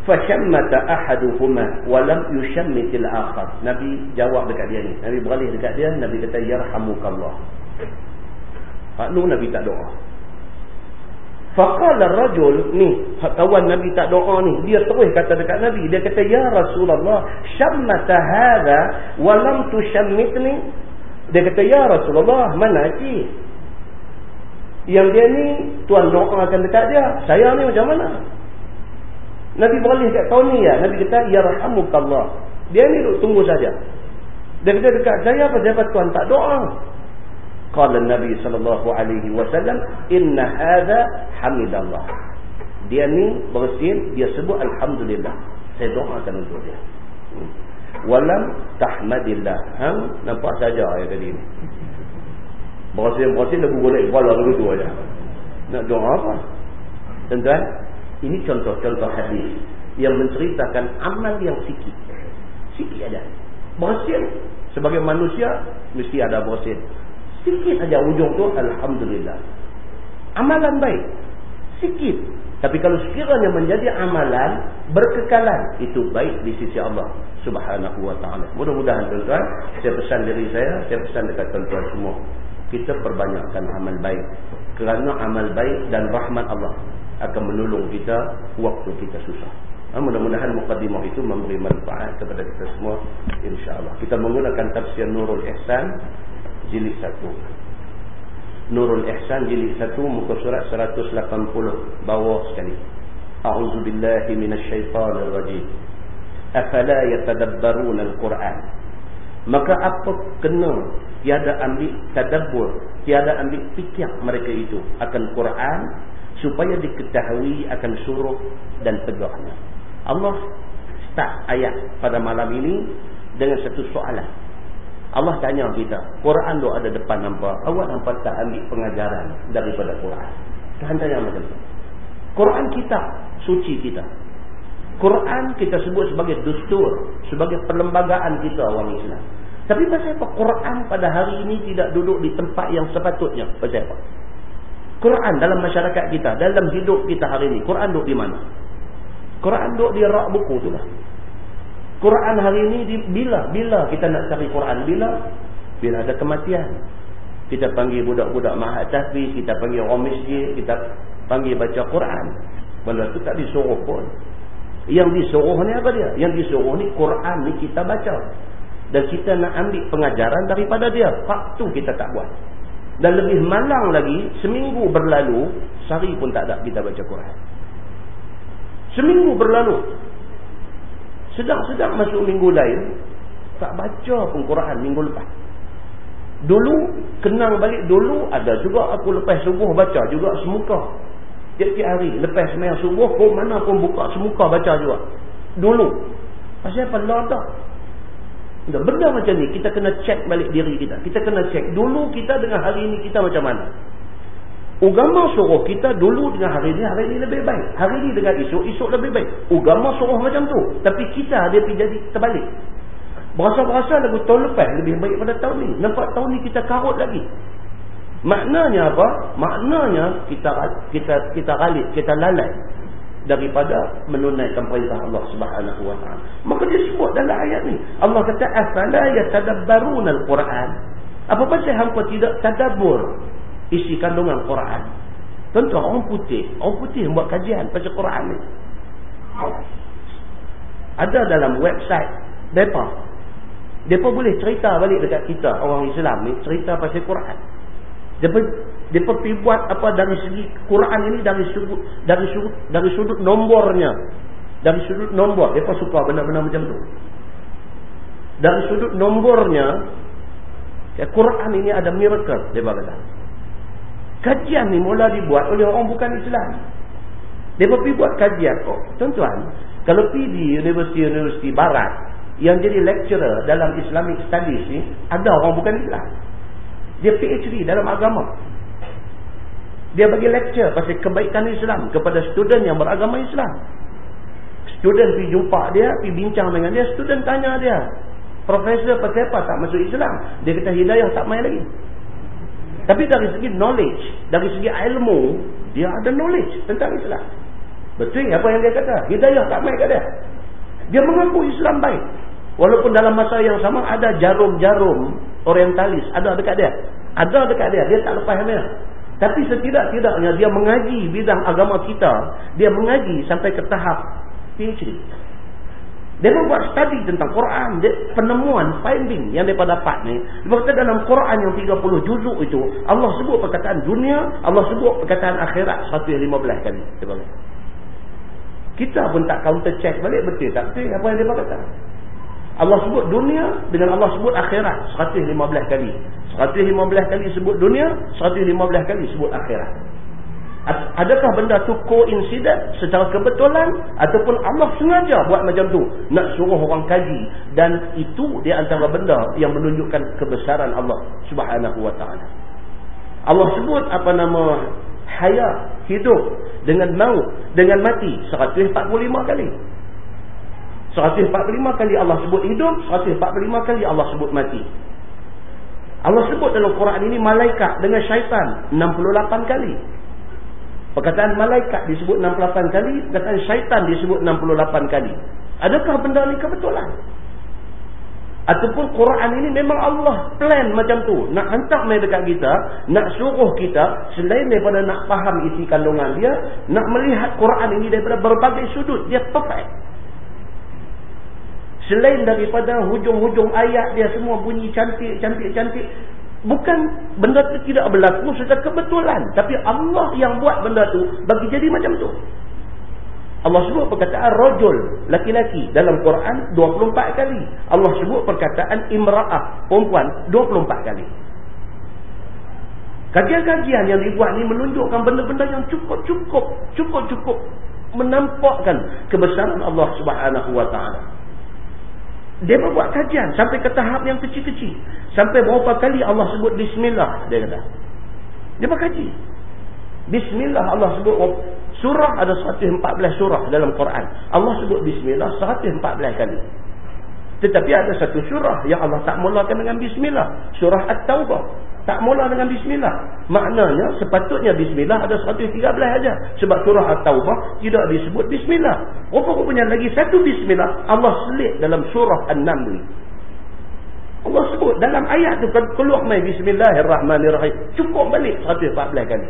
Fashammata ahaduhuma wa lam yushammit al-akhar. Nabi jawab dekat dia ni. Nabi beralih dekat dia, Nabi kata yarhamukallah. Pak nu Nabi tak doa. Faqala ar-rajul ni, kawan Nabi tak doa ni, dia terus kata dekat Nabi, dia kata ya Rasulullah, syammata hadha wa lam tushammitni dia kata, Ya Rasulullah, mana cik? Yang dia ni, Tuan doakan dekat dia. Saya ni macam mana? Nabi beralih kat tahun ni ya. Nabi kata, Ya Rahmukallah. Dia ni duduk tunggu saja. Dia kata dekat saya, apa Tuan tak doa? Kala Nabi SAW, Inna hadha hamidallah. Dia ni bersin, dia sebut Alhamdulillah. Saya doakan untuk dia. Hmm. Walam tahmadillah. Hang nampak saja ayat tadi ni. Bersin-bersin dah boleh kepala lagu tu aja. Nak doa apa? Tuan-tuan, ini contoh-contoh hadis yang menceritakan amal yang sikit. Sikit aja. Bersin sebagai manusia mesti ada bersin. Sikit aja ujung tu alhamdulillah. Amalan baik. Sikit. Tapi kalau sekiranya menjadi amalan berkekalan itu baik di sisi Allah Subhanahu wa taala. Mudah-mudahan tuan-tuan, saya pesan diri saya, saya pesan dekat tuan-tuan semua. Kita perbanyakkan amal baik. Kerana amal baik dan rahmat Allah akan menolong kita waktu kita susah. Ha, mudah-mudahan mukadimah itu memberi manfaat kepada kita semua insya-Allah. Kita menggunakan tafsir Nurul Ihsan jilid 1. Nurul Ihsan jilid 1 muka surat 180 bawah sekali. A'udzu billahi minasyaitonir rajim. Afala yatadabbaruna al-Quran? Maka apa kena tiada ambil tadabbur, tiada ambil fikir mereka itu akan Quran supaya diketahui akan suruh dan tegaknya. Allah start ayat pada malam ini dengan satu soalan. Allah tanya kita, Quran tu ada depan nampak. Awak nampak tak ambil pengajaran daripada Quran? Tuhan tanya macam tu. Quran kita, suci kita. Quran kita sebut sebagai dustur, sebagai perlembagaan kita orang Islam. Tapi pasal apa Quran pada hari ini tidak duduk di tempat yang sepatutnya? Pasal apa? Quran dalam masyarakat kita, dalam hidup kita hari ini, Quran duduk di mana? Quran duduk di rak buku tu lah. Quran hari ini di, bila bila kita nak cari Quran? Bila? Bila ada kematian. Kita panggil budak-budak mahat tahfiz kita panggil orang masjid kita panggil baca Quran. Benda tu tak disuruh pun. Yang disuruh ni apa dia? Yang disuruh ni Quran ni kita baca. Dan kita nak ambil pengajaran daripada dia. Waktu kita tak buat dan lebih malang lagi seminggu berlalu sehari pun tak ada kita baca Quran. Seminggu berlalu. Sedang-sedang masuk minggu lain tak baca pun Quran minggu lepas. Dulu kenang balik dulu ada juga aku lepas subuh baca juga semuka. Tiap-tiap hari lepas semayang subuh pun mana pun buka semuka baca juga. Dulu. Pasal apa? Tak benda macam ni kita kena cek balik diri kita kita kena cek dulu kita dengan hari ini kita macam mana Ugama suruh kita dulu dengan hari ini, hari ini lebih baik. Hari ini dengan esok, esok lebih baik. Ugama suruh macam tu. Tapi kita dia pergi jadi terbalik. Berasa-berasa lagu tahun lepas lebih baik pada tahun ni. Nampak tahun ni kita karut lagi. Maknanya apa? Maknanya kita kita kita galit, kita lalai daripada menunaikan perintah Allah Subhanahu wa taala. Maka dia sebut dalam ayat ni, Allah kata afala yatadabbaruna al-Quran. Apa pasal hangpa tidak tadabbur isi kandungan Quran. Tentu orang putih, orang putih buat kajian pasal Quran ni. Ada dalam website depa. Depa boleh cerita balik dekat kita orang Islam ni cerita pasal Quran. Depa depa pergi buat apa dari segi Quran ini dari sudut dari sudut dari sudut nombornya. Dari sudut nombor depa suka benda-benda macam tu. Dari sudut nombornya ya, Quran ini ada miracle depa kata. Kajian ni mula dibuat oleh orang bukan Islam. Dia pergi buat kajian. Oh, tuan-tuan, kalau pergi di universiti-universiti barat yang jadi lecturer dalam Islamic Studies ni, ada orang bukan Islam. Dia PhD dalam agama. Dia bagi lecture pasal kebaikan Islam kepada student yang beragama Islam. Student pergi jumpa dia, pergi bincang dengan dia, student tanya dia, Profesor pasal apa tak masuk Islam? Dia kata hidayah tak main lagi. Tapi dari segi knowledge, dari segi ilmu, dia ada knowledge tentang Islam. Betul apa yang dia kata? Hidayah tak baik kat dia. Dia mengaku Islam baik. Walaupun dalam masa yang sama ada jarum-jarum orientalis ada dekat dia. Ada dekat dia, dia tak lepas dia. Tapi setidak-tidaknya dia mengaji bidang agama kita, dia mengaji sampai ke tahap PhD. Dia membuat study tentang Quran. Dia, penemuan, finding yang dia dapat ni. Dia kata dalam Quran yang 30 juzuk itu. Allah sebut perkataan dunia. Allah sebut perkataan akhirat 115 kali. Kita pun tak counter check balik. Betul tak? Betul apa yang dia kata? Allah sebut dunia dengan Allah sebut akhirat 115 kali. 115 kali sebut dunia, 115 kali sebut akhirat. Adakah benda tu koinsiden secara kebetulan ataupun Allah sengaja buat macam tu nak suruh orang kaji dan itu di antara benda yang menunjukkan kebesaran Allah Subhanahu wa taala. Allah sebut apa nama hayat hidup dengan maut dengan mati 145 kali. 145 kali Allah sebut hidup, 145 kali Allah sebut mati. Allah sebut dalam Quran ini malaikat dengan syaitan 68 kali. Perkataan malaikat disebut 68 kali, perkataan syaitan disebut 68 kali. Adakah benda ni kebetulan? Ataupun Quran ini memang Allah plan macam tu. Nak hantar mai dekat kita, nak suruh kita, selain daripada nak faham isi kandungan dia, nak melihat Quran ini daripada berbagai sudut. Dia perfect. Selain daripada hujung-hujung ayat dia semua bunyi cantik, cantik, cantik. Bukan benda tu tidak berlaku secara kebetulan. Tapi Allah yang buat benda tu bagi jadi macam tu. Allah sebut perkataan rojul, laki-laki dalam Quran 24 kali. Allah sebut perkataan imra'ah, perempuan 24 kali. Kajian-kajian yang dibuat ni menunjukkan benda-benda yang cukup-cukup, cukup-cukup menampakkan kebesaran Allah Subhanahu wa taala. Dia buat kajian sampai ke tahap yang kecil-kecil. Sampai berapa kali Allah sebut bismillah dia kata. Dia buat kaji. Bismillah Allah sebut surah ada 114 surah dalam Quran. Allah sebut bismillah 114 kali. Tetapi ada satu surah yang Allah tak mulakan dengan bismillah, surah At-Taubah. Tak mula dengan bismillah. Maknanya sepatutnya bismillah ada 113 saja. Sebab surah At-Taubah tidak disebut bismillah. Rupa-rupanya lagi satu bismillah Allah selit dalam surah An-Naml. Allah sebut dalam ayat tu kan keluar mai bismillahirrahmanirrahim. Cukup balik 114 kali.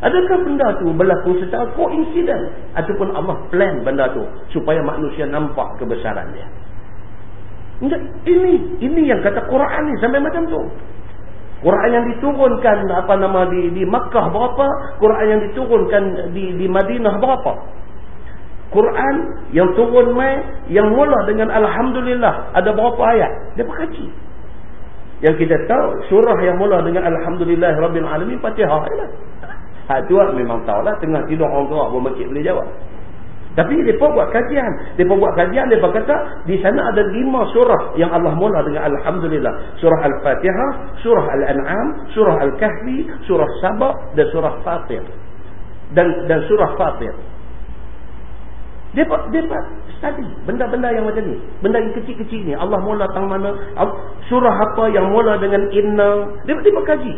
Adakah benda tu berlaku secara koinsiden ataupun Allah plan benda tu supaya manusia nampak kebesaran dia? Ini ini yang kata Quran ni sampai macam tu. Quran yang diturunkan apa nama di di Makkah berapa? Quran yang diturunkan di di Madinah berapa? Quran yang turun mai yang mula dengan alhamdulillah ada berapa ayat? Dia berkaji. Yang kita tahu surah yang mula dengan alhamdulillah rabbil alamin Fatihah ialah. Ha tu memang tahulah tengah tidur orang gerak pun makcik boleh jawab. Tapi mereka buat kajian. Mereka buat kajian, mereka kata, di sana ada lima surah yang Allah mula dengan Alhamdulillah. Surah Al-Fatihah, Surah Al-An'am, Surah Al-Kahfi, Surah Sabah dan Surah Fatir. Dan dan Surah Fatir. Dia buat study benda-benda yang macam ni. Benda yang kecil-kecil ni. Allah mula tang mana, surah apa yang mula dengan inna. Dia buat kaji.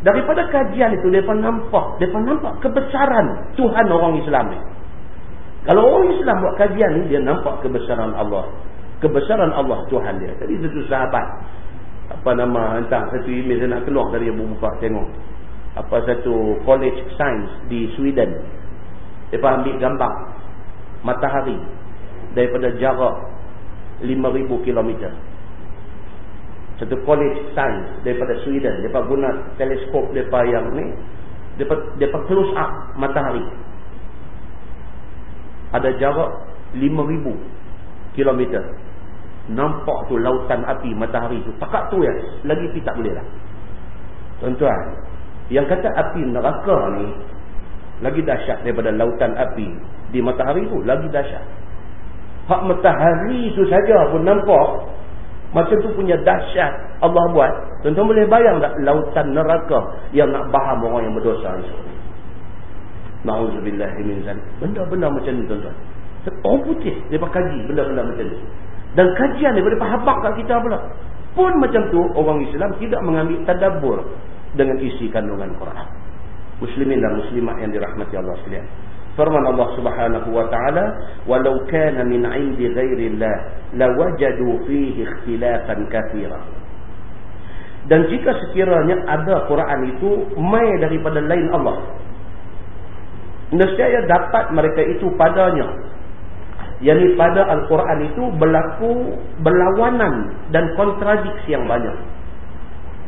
Daripada kajian itu, mereka nampak, mereka nampak kebesaran Tuhan orang Islam ni. Kalau orang Islam buat kajian ni, dia nampak kebesaran Allah. Kebesaran Allah Tuhan dia. Tadi satu sahabat, apa nama, entah satu email saya nak keluar dari Abu Buka tengok. Apa satu college science di Sweden. Mereka ambil gambar matahari daripada jarak 5,000 kilometer satu college science daripada Sweden depa guna teleskop depa yang ni depa depa close up matahari. Ada jarak 5000 kilometer. Nampak tu lautan api matahari tu. Takat tu ya lagi pi tak boleh lah. Tuan-tuan yang kata api neraka ni lagi dahsyat daripada lautan api di matahari tu lagi dahsyat. Hak matahari tu saja pun nampak Macam tu punya dahsyat Allah buat. Tuan-tuan boleh bayang tak lautan neraka yang nak baham orang yang berdosa itu. Na'udzubillah min zalik. Benda-benda macam ni tuan-tuan. Orang putih dia kaji benda-benda macam ni. Dan kajian dia boleh habak kat kita pula. Pun macam tu orang Islam tidak mengambil tadabbur dengan isi kandungan Quran. Muslimin dan muslimat yang dirahmati Allah sekalian. Firman Allah Subhanahu wa taala, "Walau kana min 'indi ghairillah lawajadu fihi ikhtilafan katsira." Dan jika sekiranya ada Quran itu mai daripada lain Allah, nescaya dapat mereka itu padanya. Yani pada Al-Quran itu berlaku berlawanan dan kontradiksi yang banyak.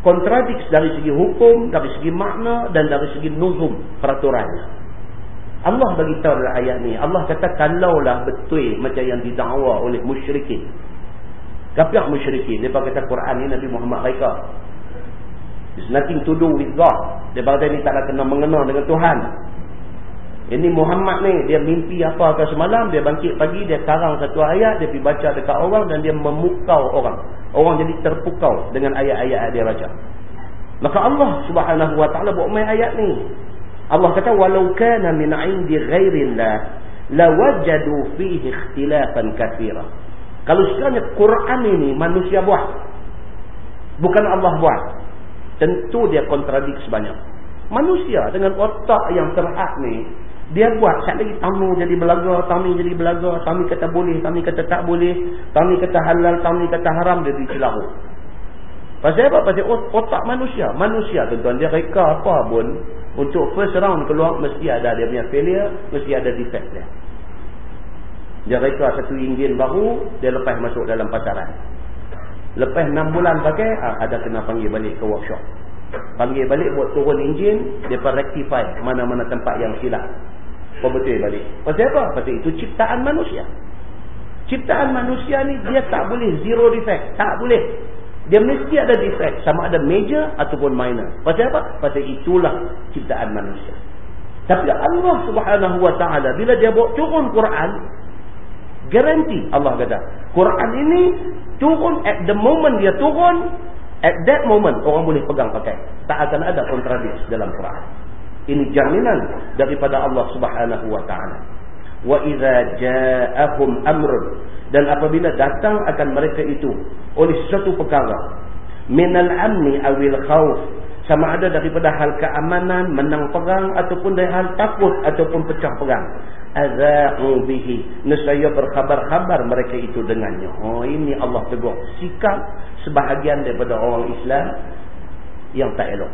Kontradiksi dari segi hukum, dari segi makna dan dari segi nuzum peraturannya. Allah bagi tahu dalam ayat ni. Allah kata kalaulah betul macam yang didakwa oleh musyrikin. Kafir musyrikin. Dia kata Quran ni Nabi Muhammad reka. It's nothing to do with God. Dia berkata ini tak ada kena mengenal dengan Tuhan. Ini Muhammad ni, dia mimpi apa ke semalam, dia bangkit pagi, dia karang satu ayat, dia pergi baca dekat orang dan dia memukau orang. Orang jadi terpukau dengan ayat-ayat dia baca. Maka Allah subhanahu wa ta'ala buat main ayat ni. Allah kata, walau kana min indi ghairillah, lawajadu fihi ikhtilafan kathira. Kalau sekiranya Quran ini manusia buat, bukan Allah buat, tentu dia kontradik sebanyak. Manusia dengan otak yang terhad ni, dia buat sekali lagi tamu jadi belaga, tamu jadi belaga, tamu kata boleh, tamu kata tak boleh, tamu kata halal, tamu kata haram, dia dicelaru. Pasal apa? Pasal otak manusia. Manusia tuan-tuan, dia reka apa pun, untuk first round keluar, mesti ada dia punya failure, mesti ada defect dia. Dia reka satu enjin baru, dia lepas masuk dalam pasaran. Lepas 6 bulan pakai, ah, ada kena panggil balik ke workshop. Panggil balik buat turun enjin, dia rectify mana-mana tempat yang silap betul balik. Pasal apa? Pasal itu ciptaan manusia. Ciptaan manusia ni dia tak boleh zero defect. Tak boleh. Dia mesti ada defect. Sama ada major ataupun minor. Pasal apa? Pasal itulah ciptaan manusia. Tapi Allah subhanahu wa ta'ala bila dia bawa turun Quran, garanti Allah kata. Quran ini turun at the moment dia turun, at that moment orang boleh pegang pakai. Tak akan ada kontradiksi dalam Quran. Ini jaminan daripada Allah Subhanahu wa taala. Wa idza ja'ahum amrun. Dan apabila datang akan mereka itu oleh sesuatu perkara. Minal amni awil khauf sama ada daripada hal keamanan menang perang ataupun dari hal takut ataupun pecah perang. Azau bihi. Nescaya berkhabar-khabar mereka itu dengannya. Oh ini Allah tegur. Sikap sebahagian daripada orang Islam yang tak elok.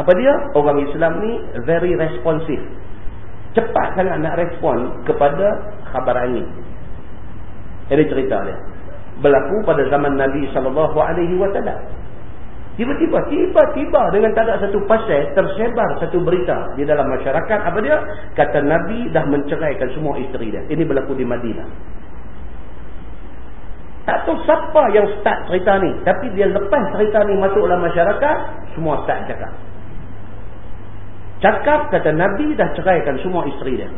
Apa dia? Orang Islam ni very responsive. Cepat sangat nak respon kepada khabar angin. Ini cerita dia. Berlaku pada zaman Nabi SAW. Tiba-tiba, tiba-tiba dengan tak ada satu pasal tersebar satu berita di dalam masyarakat. Apa dia? Kata Nabi dah menceraikan semua isteri dia. Ini berlaku di Madinah. Tak tahu siapa yang start cerita ni. Tapi dia lepas cerita ni masuk dalam masyarakat, semua start cakap. Cakap kata Nabi dah ceraikan semua isteri dia.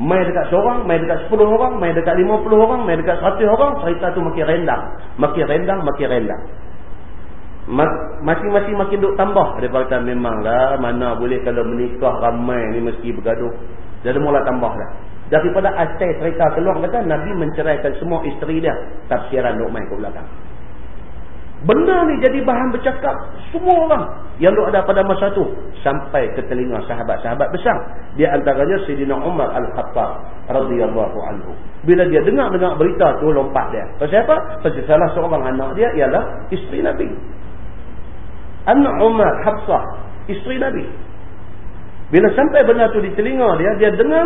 Mai dekat seorang, mai dekat sepuluh orang, mai dekat lima puluh orang, mai dekat seratus orang, cerita tu makin rendang. Makin rendang, makin rendang. Masing-masing makin duk tambah. Dia kata memanglah mana boleh kalau menikah ramai ni mesti bergaduh. Jadi mula tambah dah. Daripada asal cerita keluar kata Nabi menceraikan semua isteri dia. Tafsiran duk main ke belakang. Benda ni jadi bahan bercakap semua orang yang ada pada masa tu sampai ke telinga sahabat-sahabat besar. Dia antaranya Sayyidina Umar Al-Khattab radhiyallahu anhu. Bila dia dengar-dengar berita tu lompat dia. Pasal apa? Pasal salah seorang anak dia ialah isteri Nabi. Anak Umar Hafsah, isteri Nabi. Bila sampai benda tu di telinga dia, dia dengar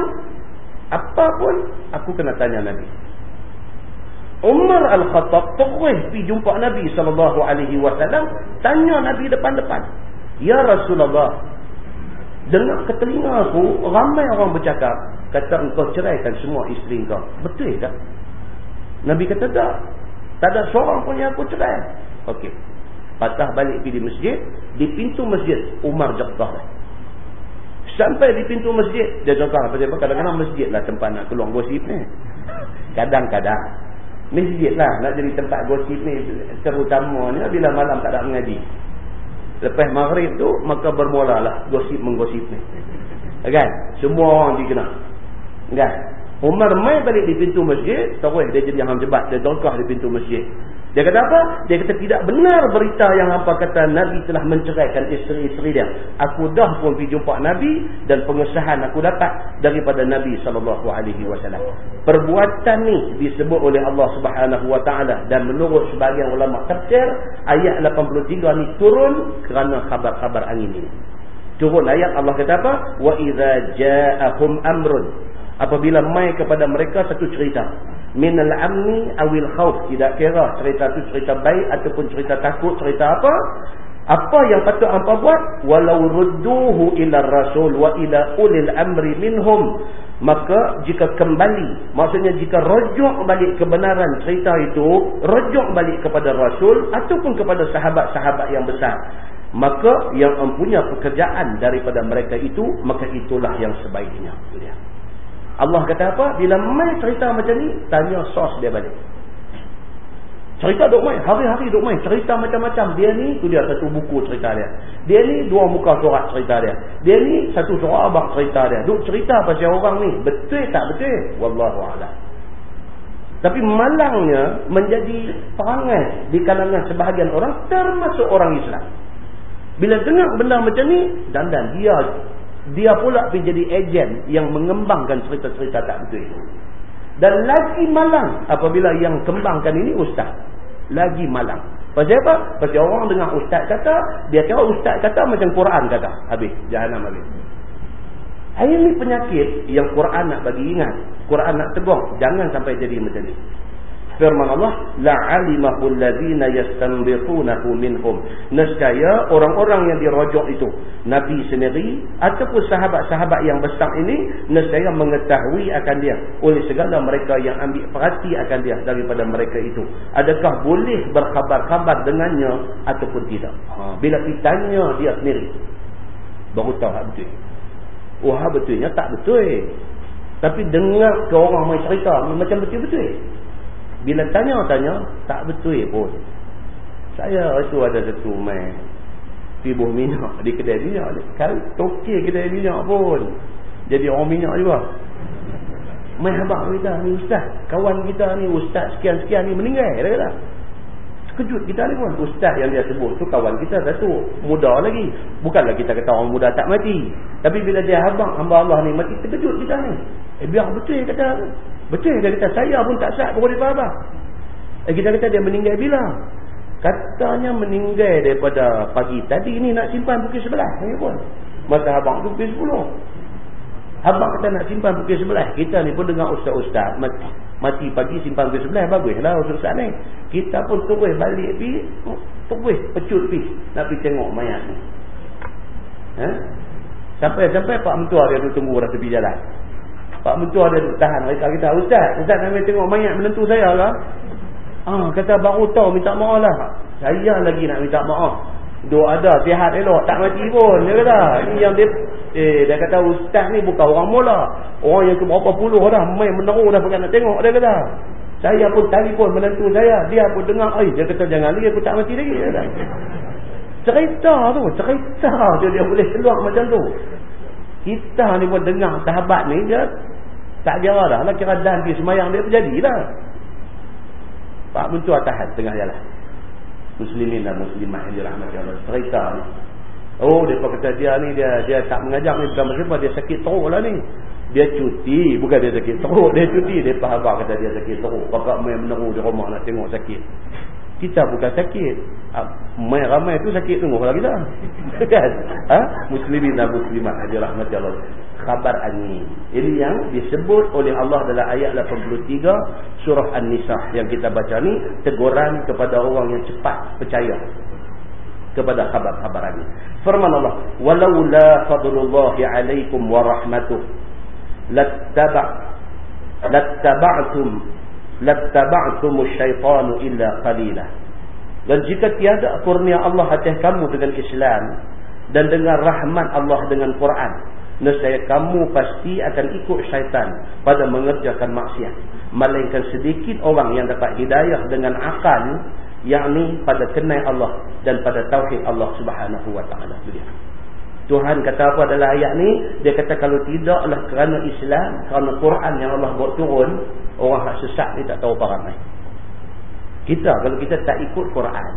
apa pun aku kena tanya Nabi. Umar Al-Khattab terus pergi jumpa Nabi SAW. Tanya Nabi depan-depan. Ya Rasulullah. Dengar ke telinga aku, ramai orang bercakap. Kata engkau ceraikan semua isteri engkau. Betul tak? Nabi kata tak. Tak ada seorang pun yang aku cerai. Okey. Patah balik pergi di masjid. Di pintu masjid, Umar jatuh. Sampai di pintu masjid, dia jatuh. Kadang-kadang masjid lah tempat nak keluar gosip ni. Kadang-kadang masjid lah nak jadi tempat gosip ni terutamanya bila malam tak ada mengaji lepas maghrib tu maka bermula lah gosip menggosip ni. Kan? Semua orang dikenal kan? Umar main balik di pintu masjid terus dia jadi hang jebat dia dongkah di pintu masjid dia kata apa? Dia kata tidak benar berita yang apa kata Nabi telah menceraikan isteri-isteri dia. Aku dah pun pergi jumpa Nabi dan pengesahan aku dapat daripada Nabi SAW. Perbuatan ni disebut oleh Allah Subhanahu Wa Taala dan menurut sebagian ulama tafsir ayat 83 ni turun kerana khabar-khabar angin ini. Turun ayat Allah kata apa? Wa idza ja'ahum amrun apabila mai kepada mereka satu cerita minal amni awil khauf tidak kira cerita tu cerita baik ataupun cerita takut cerita apa. Apa yang patut hangpa buat? Walau rudduhu ila rasul wa ila ulil amri minhum. Maka jika kembali maksudnya jika rujuk balik kebenaran cerita itu rujuk balik kepada rasul ataupun kepada sahabat-sahabat yang besar maka yang mempunyai pekerjaan daripada mereka itu maka itulah yang sebaiknya. Itu dia Allah kata apa? Bila mai cerita macam ni tanya sos dia balik. Cerita duk main hari-hari duk main cerita macam-macam. Dia ni tu dia satu buku cerita dia. Dia ni dua muka surat cerita dia. Dia ni satu surat abang cerita dia. Duk cerita pasal orang ni betul tak betul? Wallahu a'lam. Tapi malangnya menjadi perangai di kalangan sebahagian orang termasuk orang Islam. Bila dengar benda macam ni, dan dan dia dia pula pergi jadi ejen yang mengembangkan cerita-cerita tak betul itu. Dan lagi malang apabila yang kembangkan ini ustaz. Lagi malang. Pasal apa? Pasal orang dengar ustaz kata, dia kira ustaz kata macam Quran kata. Habis, jahanam habis. Ini penyakit yang Quran nak bagi ingat. Quran nak tegur. Jangan sampai jadi macam ni firman Allah la'alimahu allazina yastanbitunahu minhum. Nescaya orang-orang yang dirojok itu nabi sendiri ataupun sahabat-sahabat yang besar ini nescaya mengetahui akan dia. Oleh segala mereka yang ambil perhati akan dia daripada mereka itu. Adakah boleh berkhabar-khabar dengannya ataupun tidak? Ha, bila ditanya dia sendiri baru tahu hak betul. Wah betulnya tak betul. Tapi dengar ke orang main cerita macam betul-betul bila tanya-tanya, tak betul pun. Saya itu ada satu main tibuh minyak di kedai minyak ni. Kalau tokeh kedai minyak pun. Jadi orang minyak juga. Main habak kita ni ustaz. Kawan kita ni ustaz sekian-sekian ni meninggal. Dia kata. Sekejut kita ni pun. Ustaz yang dia sebut tu kawan kita satu. Muda lagi. Bukanlah kita kata orang muda tak mati. Tapi bila dia habak hamba Allah ni mati. Terkejut kita ni. Eh biar betul kata. Betul dia kata saya pun tak syak pun dia faham. Eh kita kata dia meninggal bila? Katanya meninggal daripada pagi tadi ni nak simpan pukul sebelah. Ya pun. Masa abang tu pukul sepuluh. Abang kata nak simpan pukul sebelah. Kita ni pun dengar ustaz-ustaz mati. Mati pagi simpan pukul sebelah. Baguslah ustaz-ustaz ni. Kita pun terus balik pi, Terus pecut pi. Nak pergi tengok mayat ni. Ha? Sampai-sampai Pak Mentua dia tu tunggu dah tepi jalan. Pak Mentua dia tahan. Mereka kita ustaz ustaz nak tengok mayat menentu saya lah. Ah kata baru tahu minta maaf lah. Saya lagi nak minta maaf. Doa ada sihat elok tak mati pun dia kata. Ini yang dia eh dia kata ustaz ni bukan orang mula. Orang yang berapa puluh dah main meneru dah pakai nak tengok dia kata. Saya pun telefon menentu saya dia pun dengar ai dia kata jangan lagi aku tak mati lagi dia kata. Cerita tu cerita tu dia boleh keluar macam tu. Kita ni pun dengar sahabat ni dia tak kira dah lah kira dan pergi semayang dia terjadilah. Pak Mentua tahan tengah jalan. Muslimin dan muslimah yang dirahmati Allah. Cerita ni. Oh, dia kata dia ni, dia dia tak mengajar ni bukan sebab dia sakit teruk lah ni. Dia cuti, bukan dia sakit teruk. Dia cuti, dia faham kata dia sakit teruk. Bapak main meneru di rumah nak tengok sakit. Kita bukan sakit. Main ramai tu sakit tunggu kalau kita. Kan? Ha? Muslimin dan muslimat. Haji rahmati Allah khabar angin. Ini yang disebut oleh Allah dalam ayat 83 surah An-Nisa yang kita baca ni teguran kepada orang yang cepat percaya kepada khabar-khabar angin. Firman Allah, "Walaula fadlullahi 'alaikum wa rahmatuh lattaba' lattaba'tum lattaba'tum asy-syaitanu illa qalila." Dan jika tiada kurnia Allah atas kamu dengan Islam dan dengan rahmat Allah dengan Quran, nescaya kamu pasti akan ikut syaitan pada mengerjakan maksiat. Melainkan sedikit orang yang dapat hidayah dengan akal yakni pada kenai Allah dan pada tauhid Allah Subhanahu wa taala Tuhan kata apa dalam ayat ni dia kata kalau tidaklah kerana Islam kerana Quran yang Allah buat turun orang hak sesat ni tak tahu apa ramai kita kalau kita tak ikut Quran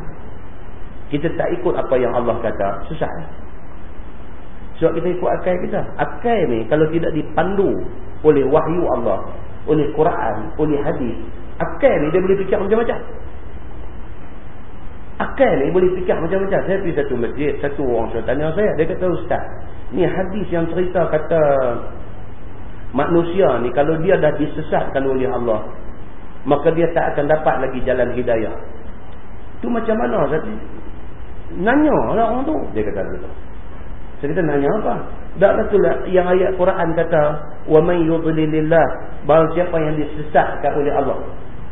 kita tak ikut apa yang Allah kata sesat sebab kita ikut akal kita. Akal ni kalau tidak dipandu oleh wahyu Allah, oleh Quran, oleh hadis, akal ni dia boleh fikir macam-macam. Akal ni boleh fikir macam-macam. Saya pergi satu masjid, satu orang saya tanya saya, dia kata ustaz, ni hadis yang cerita kata manusia ni kalau dia dah disesatkan oleh Allah, maka dia tak akan dapat lagi jalan hidayah. Tu macam mana Ustaz? Nanya lah orang tu. Dia kata begitu. Saya kata nanya apa? Tak betul yang ayat Quran kata wa may yudlilillah barang siapa yang disesatkan oleh Allah.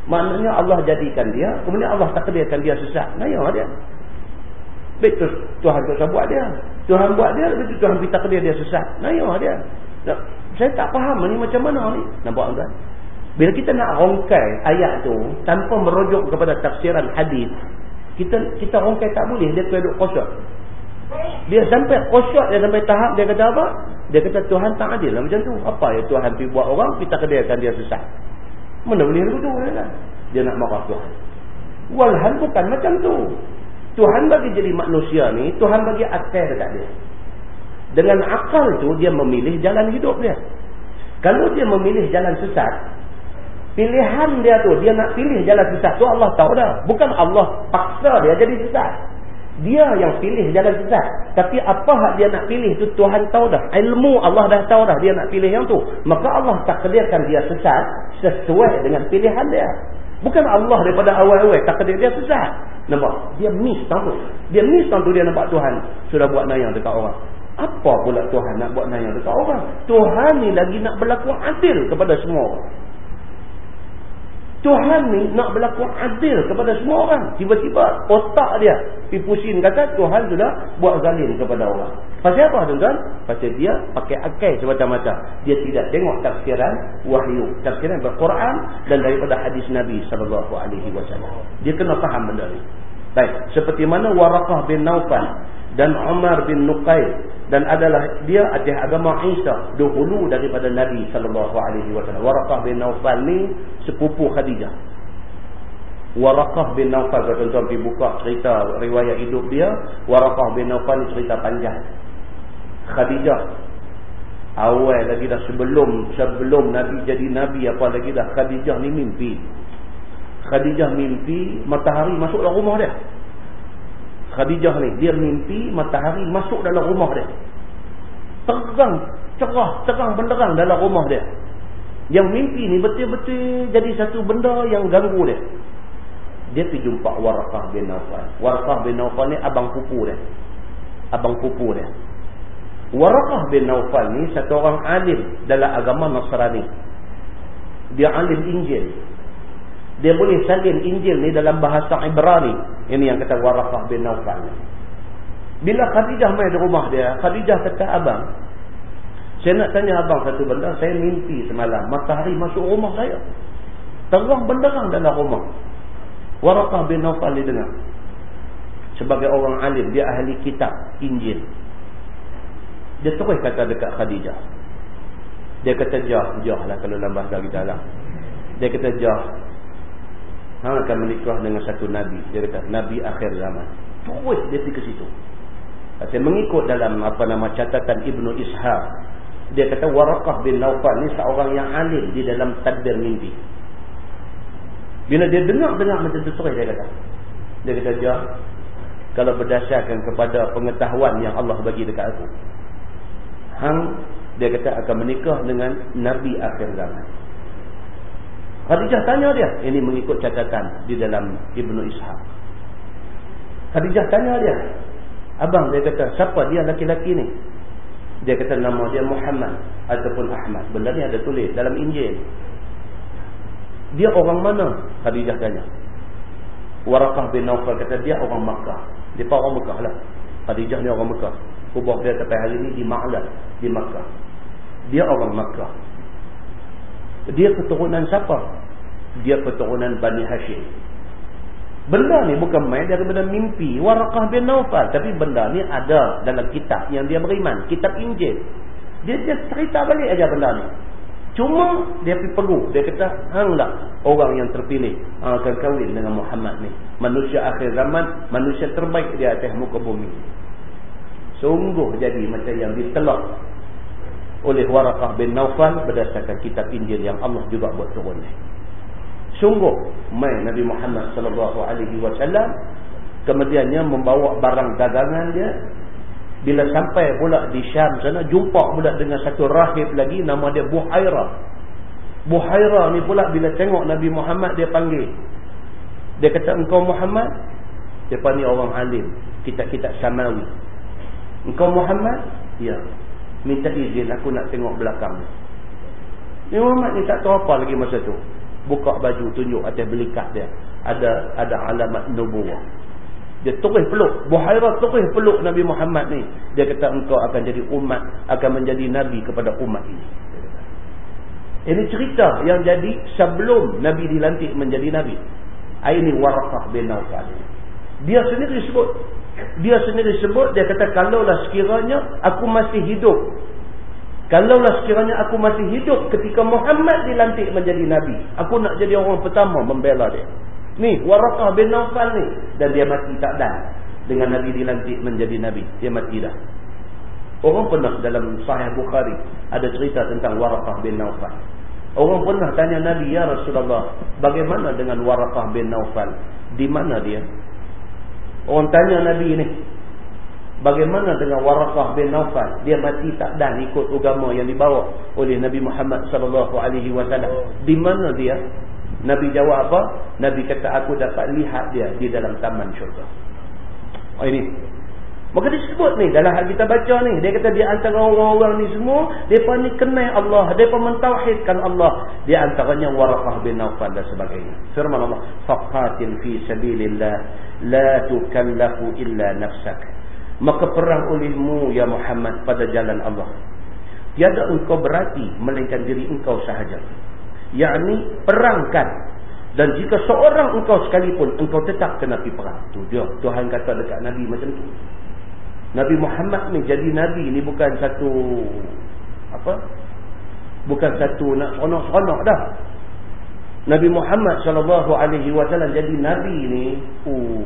Maknanya Allah jadikan dia, kemudian Allah takdirkan dia sesat. Nanya dia. Betul Tuhan tak buat dia. Tuhan buat dia, betul Tuhan minta ke dia, sesat. Naya dia. Nah, saya tak faham ni macam mana ni. Nampak tuan? Bila kita nak rongkai ayat tu, tanpa merujuk kepada tafsiran hadis, kita kita rongkai tak boleh, dia kena kosot. Dia sampai kosot, dia sampai tahap, dia kata apa? Dia kata Tuhan tak adil lah macam tu. Apa ya Tuhan pergi buat orang, kita kedeakan dia sesat. Mana boleh begitu? Dia, dia nak marah Tuhan. Walhan bukan macam tu. Tuhan bagi jadi manusia ni, Tuhan bagi akal dekat dia. Dengan akal tu, dia memilih jalan hidup dia. Kalau dia memilih jalan sesat, pilihan dia tu, dia nak pilih jalan sesat tu Allah tahu dah. Bukan Allah paksa dia jadi sesat. Dia yang pilih jalan sesat. Tapi apa hak dia nak pilih tu Tuhan tahu dah. Ilmu Allah dah tahu dah dia nak pilih yang tu. Maka Allah takdirkan dia sesat sesuai dengan pilihan dia. Bukan Allah daripada awal-awal takdir dia sesat. Nampak? Dia miss tahu. Dia miss tahu dia nampak Tuhan sudah buat nayang dekat orang. Apa pula Tuhan nak buat nayang dekat orang? Tuhan ni lagi nak berlaku adil kepada semua orang. Tuhan ni nak berlaku adil kepada semua orang. Tiba-tiba otak dia pergi pusing kata Tuhan sudah buat zalim kepada orang. Pasal apa tuan-tuan? Pasal dia pakai akal semata-mata. Dia tidak tengok tafsiran wahyu. Tafsiran Al-Quran dan daripada hadis Nabi SAW. Dia kena faham benda ni. Baik. Seperti mana Warakah bin Naufal dan Umar bin Nuqail dan adalah dia atas agama Isa dahulu daripada Nabi sallallahu alaihi wasallam. Waraqah bin Naufal ni sepupu Khadijah. Waraqah bin kalau tuan-tuan pergi buka cerita riwayat hidup dia, Waraqah bin Naufal ni cerita panjang. Khadijah awal lagi dah sebelum sebelum Nabi jadi Nabi apa lagi dah Khadijah ni mimpi. Khadijah mimpi matahari masuk dalam rumah dia. Khadijah ni dia mimpi matahari masuk dalam rumah dia. Terang cerah terang benderang dalam rumah dia. Yang mimpi ni betul-betul jadi satu benda yang ganggu dia. Dia pergi jumpa Warqah bin Nawfal. Warqah bin Nawfal ni abang pupu dia. Abang pupu dia. Warqah bin Nawfal ni satu orang alim dalam agama Nasrani. Dia alim Injil dia boleh salin Injil ni dalam bahasa Ibrani. Ini yang kata Waraqah bin Naufal. Bila Khadijah main di rumah dia, Khadijah kata abang, saya nak tanya abang satu benda, saya mimpi semalam, matahari masuk rumah saya. Terang benderang dalam rumah. Waraqah bin Naufal ni dengar. Sebagai orang alim, dia ahli kitab Injil. Dia terus kata dekat Khadijah. Dia kata jah, jah lah kalau dalam bahasa kita lah. Dia kata jah, Hang akan menikah dengan satu Nabi. Dia kata, Nabi akhir zaman. Terus dia pergi ke situ. Saya mengikut dalam apa nama catatan Ibnu Ishaq. Dia kata, Warakah bin Naufal ni seorang yang alim di dalam tadbir mimpi. Bila dia dengar-dengar macam tu terus dia kata. Dia kata, dia kalau berdasarkan kepada pengetahuan yang Allah bagi dekat aku. Hang, dia kata akan menikah dengan Nabi akhir zaman. Khadijah tanya dia. Ini mengikut catatan di dalam Ibnu Ishaq. Khadijah tanya dia. Abang dia kata, siapa dia laki-laki ni? Dia kata nama dia Muhammad ataupun Ahmad. Benda ni ada tulis dalam Injil. Dia orang mana? Khadijah tanya. Warakah bin Naufal kata dia orang Makkah. Dia orang Makkah lah. Khadijah ni orang Makkah. Kubah dia sampai hari ni di Ma'lad. Di Makkah. Dia orang Makkah. Dia keturunan siapa? Dia keturunan Bani Hashim. Benda ni bukan main daripada mimpi Warakah bin Naufal. Tapi benda ni ada dalam kitab yang dia beriman. Kitab Injil. Dia, dia cerita balik aja benda ni. Cuma dia pergi perlu. Dia kata, hanglah orang yang terpilih akan kahwin dengan Muhammad ni. Manusia akhir zaman, manusia terbaik di atas muka bumi. Sungguh jadi macam yang ditelak oleh Warakah bin Naufal berdasarkan kitab Injil yang Allah juga buat turun ni. Sungguh mai Nabi Muhammad sallallahu alaihi wasallam kemudiannya membawa barang dagangan dia bila sampai pula di Syam sana jumpa pula dengan satu rahib lagi nama dia Buhaira. Buhaira ni pula bila tengok Nabi Muhammad dia panggil. Dia kata engkau Muhammad? Dia panggil orang alim, kitab-kitab samawi. Engkau Muhammad? Ya minta izin aku nak tengok belakang ni Muhammad ni tak tahu apa lagi masa tu buka baju tunjuk atas belikat dia ada ada alamat nubuah Dia terus peluk. Buhairah terus peluk Nabi Muhammad ni. Dia kata engkau akan jadi umat. Akan menjadi Nabi kepada umat ini. Ini cerita yang jadi sebelum Nabi dilantik menjadi Nabi. Ini Warakah bin Nawfal. Dia sendiri sebut. Dia sendiri sebut. Dia kata kalaulah sekiranya aku masih hidup. Kalaulah sekiranya aku masih hidup ketika Muhammad dilantik menjadi Nabi. Aku nak jadi orang pertama membela dia. Ni Warakah bin Nawfal ni dan dia mati tak dah dengan Nabi dilantik menjadi Nabi. Dia mati dah. Orang pernah dalam Sahih Bukhari ada cerita tentang Warakah bin Nawfal. Orang pernah tanya Nabi ya Rasulullah, bagaimana dengan Warakah bin Nawfal? Di mana dia? Orang tanya Nabi ni, bagaimana dengan Warakah bin Nawfal? Dia mati tak dah ikut agama yang dibawa oleh Nabi Muhammad sallallahu alaihi wasallam. Di mana dia? Nabi jawab apa? Nabi kata aku dapat lihat dia di dalam taman syurga. Oh ini. Maka disebut ni dalam hal kita baca ni. Dia kata di antara orang-orang ni semua. Mereka ni kenal Allah. Mereka mentauhidkan Allah. Di antaranya Warakah bin Nawfal dan sebagainya. Firman Allah. Faqatil fi sabilillah. La tukallafu illa nafsak. Maka perang olehmu ya Muhammad pada jalan Allah. Tiada engkau berarti melainkan diri engkau sahaja yakni perangkan dan jika seorang engkau sekalipun engkau tetap kena pergi perang tu dia Tuhan kata dekat Nabi macam tu Nabi Muhammad ni jadi Nabi ni bukan satu apa? Bukan satu nak seronok-seronok dah. Nabi Muhammad SAW jadi Nabi ni uh,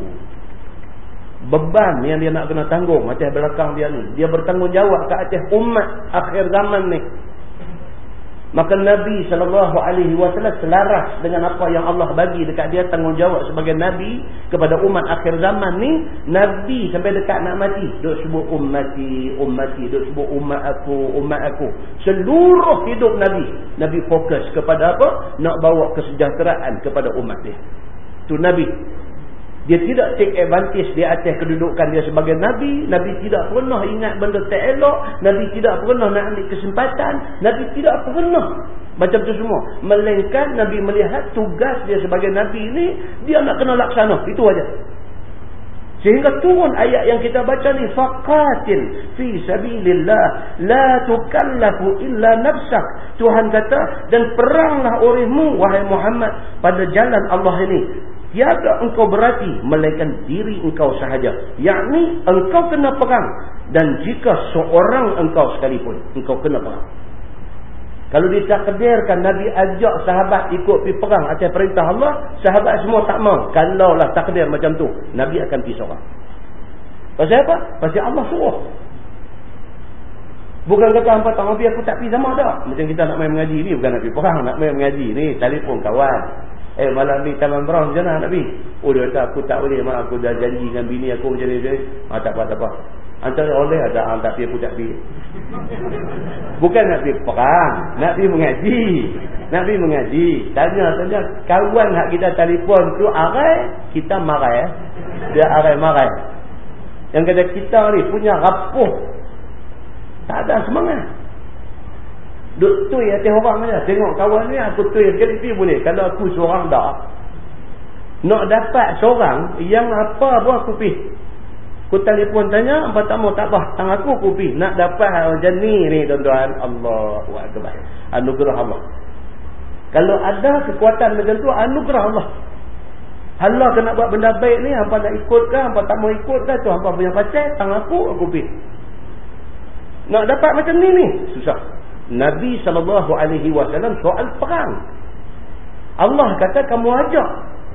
beban yang dia nak kena tanggung atas belakang dia ni. Dia bertanggungjawab ke atas umat akhir zaman ni Maka Nabi SAW selaras dengan apa yang Allah bagi dekat dia tanggungjawab sebagai Nabi kepada umat akhir zaman ni. Nabi sampai dekat nak mati. Duk sebut ummati, ummati. Duk sebut umat aku, umat aku. Seluruh hidup Nabi. Nabi fokus kepada apa? Nak bawa kesejahteraan kepada umat dia. Itu Nabi. Dia tidak take advantage di atas kedudukan dia sebagai Nabi. Nabi tidak pernah ingat benda tak elok. Nabi tidak pernah nak ambil kesempatan. Nabi tidak pernah. Macam tu semua. Melainkan Nabi melihat tugas dia sebagai Nabi ini. Dia nak kena laksana. Itu aja. Sehingga turun ayat yang kita baca ni. Faqatil fi sabilillah. La tukallafu illa nafsak. Tuhan kata. Dan peranglah olehmu wahai Muhammad. Pada jalan Allah ini. Tiada engkau berarti melainkan diri engkau sahaja. Yakni engkau kena perang. Dan jika seorang engkau sekalipun, engkau kena perang. Kalau ditakdirkan Nabi ajak sahabat ikut pergi perang atas perintah Allah, sahabat semua tak mau. Kalaulah takdir macam tu, Nabi akan pergi seorang. Pasal apa? Pasal Allah suruh. Bukan kata hampa tak mampu aku tak pergi sama dah. Macam kita nak main mengaji ni, bukan nak pergi perang, nak main mengaji ni. Telefon kawan. Eh malam ni taman berang macam mana pergi? Oh dia kata aku tak boleh mak aku dah janji dengan bini aku macam ni. Ah tak apa tak apa. Antara oleh ada ah tak pergi aku tak pergi. Bukan nak pergi perang, nak pergi mengaji. Nak pergi mengaji. Tanya tanya kawan hak kita telefon tu arai, kita marah eh. Dia arai marah. Yang kata kita ni punya rapuh. Tak ada semangat. Duk tui hati orang saja. Tengok kawan ni aku tui sekali boleh. Kalau aku seorang dah. Nak dapat seorang yang apa pun aku pergi. Aku telefon tanya. Apa tak mau tak apa. Tang aku aku pergi. Nak dapat macam ni ni tuan-tuan. Allah. Anugerah Allah. Kalau ada kekuatan macam tu. Anugerah Allah. Allah kena buat benda baik ni. Apa nak ikut ke. Apa tak mau ikut ke. Tu apa punya pacar. Tang aku aku pergi. Nak dapat macam ni ni. Susah. Nabi SAW soal perang. Allah kata kamu ajak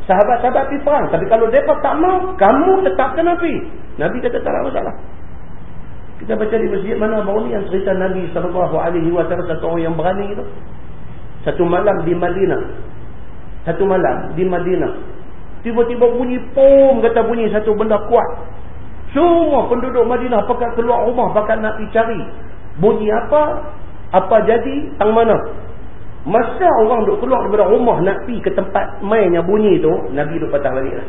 sahabat-sahabat pergi perang. Tapi kalau mereka tak mau, kamu tetap kena pergi. Nabi kata tak ada masalah. Kita baca di masjid mana baru ni yang cerita Nabi SAW satu orang yang berani itu. Satu malam di Madinah. Satu malam di Madinah. Tiba-tiba bunyi pom kata bunyi satu benda kuat. Semua penduduk Madinah pakat keluar rumah pakat nak pergi cari. Bunyi apa? Apa jadi? Tang mana? Masa orang duk keluar daripada rumah nak pergi ke tempat mainnya bunyi tu, Nabi duk patah balik lah.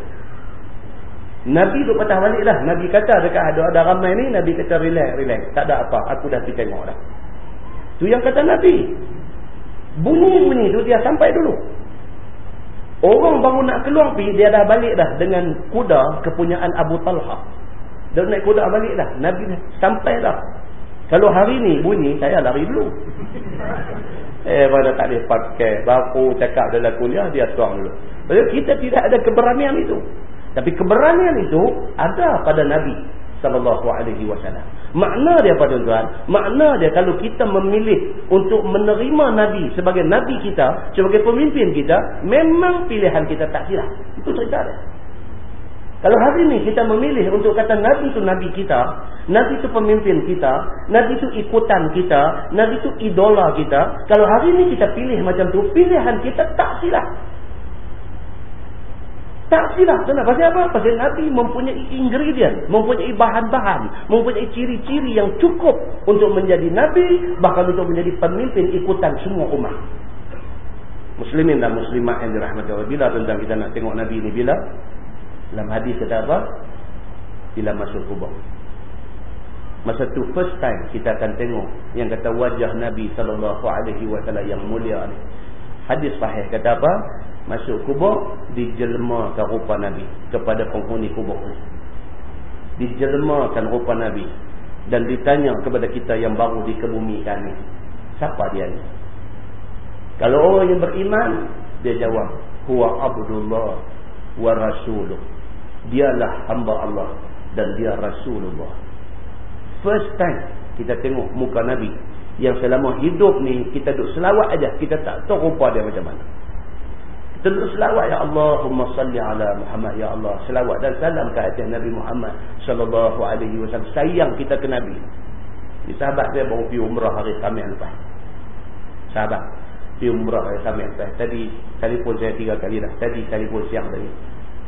Nabi duk patah balik lah. Nabi kata dekat ada, ada ramai ni, Nabi kata relax, relax. Tak ada apa. Aku dah pergi tengok dah. Tu yang kata Nabi. Bunyi-bunyi tu dia sampai dulu. Orang baru nak keluar pergi, dia dah balik dah dengan kuda kepunyaan Abu Talha. Dia naik kuda balik dah. Nabi dah sampai dah. Kalau hari ni bunyi, saya lari dulu. Eh, mana tak boleh pakai. Baru cakap dalam kuliah, dia tuang dulu. Maksudnya kita tidak ada keberanian itu. Tapi keberanian itu ada pada Nabi sallallahu alaihi wasallam. Makna dia pada tuan, makna dia kalau kita memilih untuk menerima nabi sebagai nabi kita, sebagai pemimpin kita, memang pilihan kita tak silap. Itu cerita dia. Kalau hari ini kita memilih untuk kata Nabi itu Nabi kita, Nabi itu pemimpin kita, Nabi itu ikutan kita, Nabi itu idola kita. Kalau hari ini kita pilih macam tu, pilihan kita tak silap. Tak silap. Kenapa? Pasal apa? Pasal Nabi mempunyai ingredient, mempunyai bahan-bahan, mempunyai ciri-ciri yang cukup untuk menjadi Nabi, bahkan untuk menjadi pemimpin ikutan semua umat. Muslimin dan muslimat yang dirahmati Allah. Bila tentang kita nak tengok Nabi ini? Bila? Dalam hadis kata apa? Bila masuk kubur. Masa tu first time kita akan tengok yang kata wajah Nabi SAW yang mulia ni. Hadis sahih kata apa? masuk kubur dijelmakan rupa Nabi kepada penghuni kubur dijelmakan rupa Nabi dan ditanya kepada kita yang baru dikebumikan ni siapa dia ni kalau orang yang beriman dia jawab huwa abdullah wa rasuluh dialah hamba Allah dan dia rasulullah first time kita tengok muka Nabi yang selama hidup ni kita duduk selawat aja kita tak tahu rupa dia macam mana Tentu selawat ya Allahumma salli ala Muhammad ya Allah. Selawat dan salam ke atas Nabi Muhammad sallallahu alaihi wasallam. Sayang kita ke Nabi. Di sahabat saya baru pergi umrah hari Khamis lepas. Sahabat pergi umrah hari Khamis lepas. Tadi telefon saya tiga kali dah. Tadi telefon siang tadi.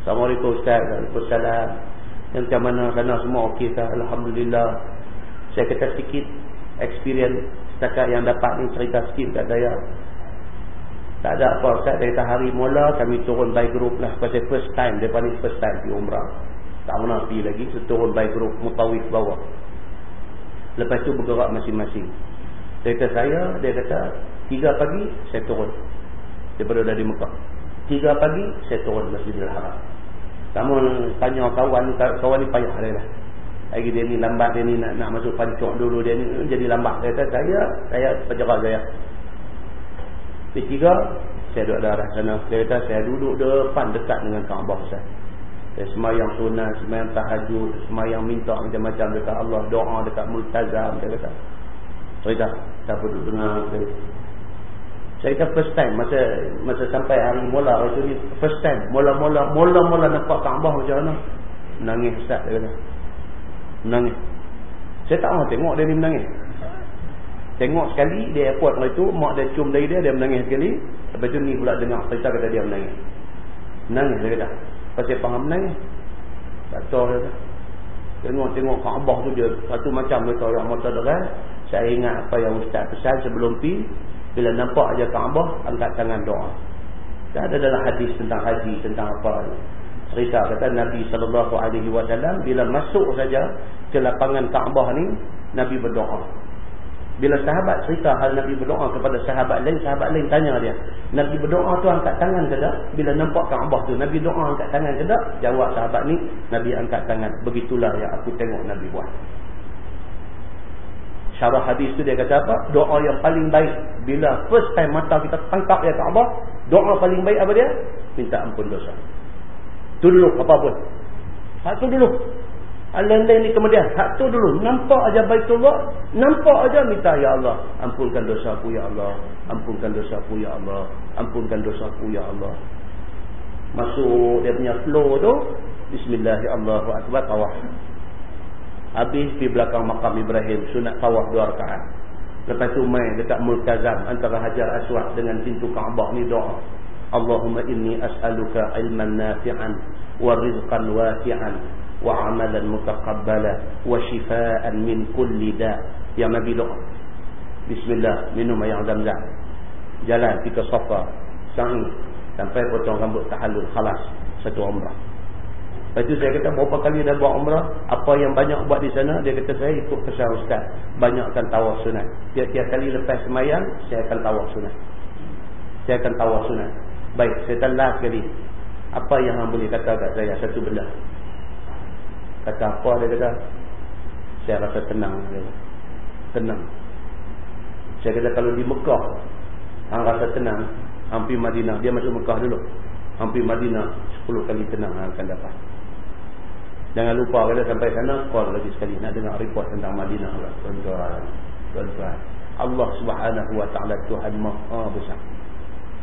Assalamualaikum Ustaz. Waalaikumsalam. Yang macam mana sana semua okey tak? Alhamdulillah. Saya kata sikit experience setakat yang dapat ni cerita sikit kat saya. Tak ada apa Ustaz dari hari mula kami turun by group lah pasal first time depan ni first time pergi umrah. Tak pernah pergi lagi so turun by group mutawif bawah. Lepas tu bergerak masing-masing. Cerita saya dia kata tiga pagi saya turun daripada dari Mekah. Tiga pagi saya turun Masjidil Haram. Kamu tanya kawan kawan ni payah dia lah. Lagi dia ni lambat dia ni nak, nak masuk pancok dulu dia ni jadi lambat. Dia kata saya saya penjaga saya. Ketiga, saya duduk darah sana. Dia kata, saya duduk depan dekat dengan Kaabah Ustaz. Saya semayang sunat, semayang tahajud, semayang minta macam-macam dekat Allah. Doa dekat multazam, dia kata. Cerita, siapa duduk dengar. Dia. Saya kata first time, masa masa sampai hari mula, itu ni first time. Mula-mula, mula-mula nampak Kaabah macam mana. Menangis Ustaz, dia kata. Menangis. Saya tak mahu tengok dia ni menangis. Tengok sekali dia airport hari tu, mak dia cium dari dia, dia menangis sekali. Lepas tu ni pula dengar cerita kata dia menangis. Menangis dia kata. Pasal faham menangis. Tak tahu dia kata. Tengok-tengok Kaabah tu dia satu macam dia tahu yang mata deras. Saya ingat apa yang ustaz pesan sebelum pi bila nampak aja Kaabah angkat tangan doa. Tak ada dalam hadis tentang haji tentang apa cerita kata Nabi sallallahu alaihi wasallam bila masuk saja ke lapangan Kaabah ni Nabi berdoa. Bila sahabat cerita hal Nabi berdoa kepada sahabat lain, sahabat lain tanya dia. Nabi berdoa tu angkat tangan ke tak? Bila nampak Kaabah tu, Nabi doa angkat tangan ke tak? Jawab sahabat ni, Nabi angkat tangan. Begitulah yang aku tengok Nabi buat. Syarah hadis tu dia kata apa? Doa yang paling baik. Bila first time mata kita tangkap ya Kaabah, doa paling baik apa dia? Minta ampun dosa. Tu dulu, apa pun. Satu dulu. Lain-lain ni kemudian. Tu dulu. Nampak aja Baitullah. Nampak aja minta. Ya Allah. Ampunkan dosaku ya Allah. Ampunkan dosaku ya Allah. Ampunkan dosaku ya Allah. Masuk dia punya flow tu. Bismillahirrahmanirrahim. Tawaf. Habis di belakang makam Ibrahim. Sunat tawaf dua rakaat. Lepas tu main dekat Mulkazam. Antara Hajar Aswad dengan pintu Kaabah ni doa. Allahumma inni as'aluka ilman nafi'an. Wa rizqan wafi'an wa amalan mutaqabbala wa shifaan min kulli da yang nabi doa bismillah minum air zam-zam jalan ke safa sa'i sampai potong rambut tahallul khalas satu umrah lepas tu saya kata berapa kali dah buat umrah apa yang banyak buat di sana dia kata saya ikut pesan ustaz banyakkan tawaf sunat tiap-tiap kali lepas semayang saya akan tawaf sunat saya akan tawaf sunat Baik, saya telah sekali. Apa yang hang boleh kata kat saya satu benda? Kata apa dia kata? Saya rasa tenang. Tenang. Saya kata kalau di Mekah, hang rasa tenang. Hampir Madinah. Dia masuk Mekah dulu. Hampir Madinah, 10 kali tenang akan dapat. Jangan lupa kalau sampai sana call lagi sekali nak dengar report tentang Madinah lah. Tuan-tuan. Tuan-tuan. Allah Subhanahu wa taala Tuhan Maha besar.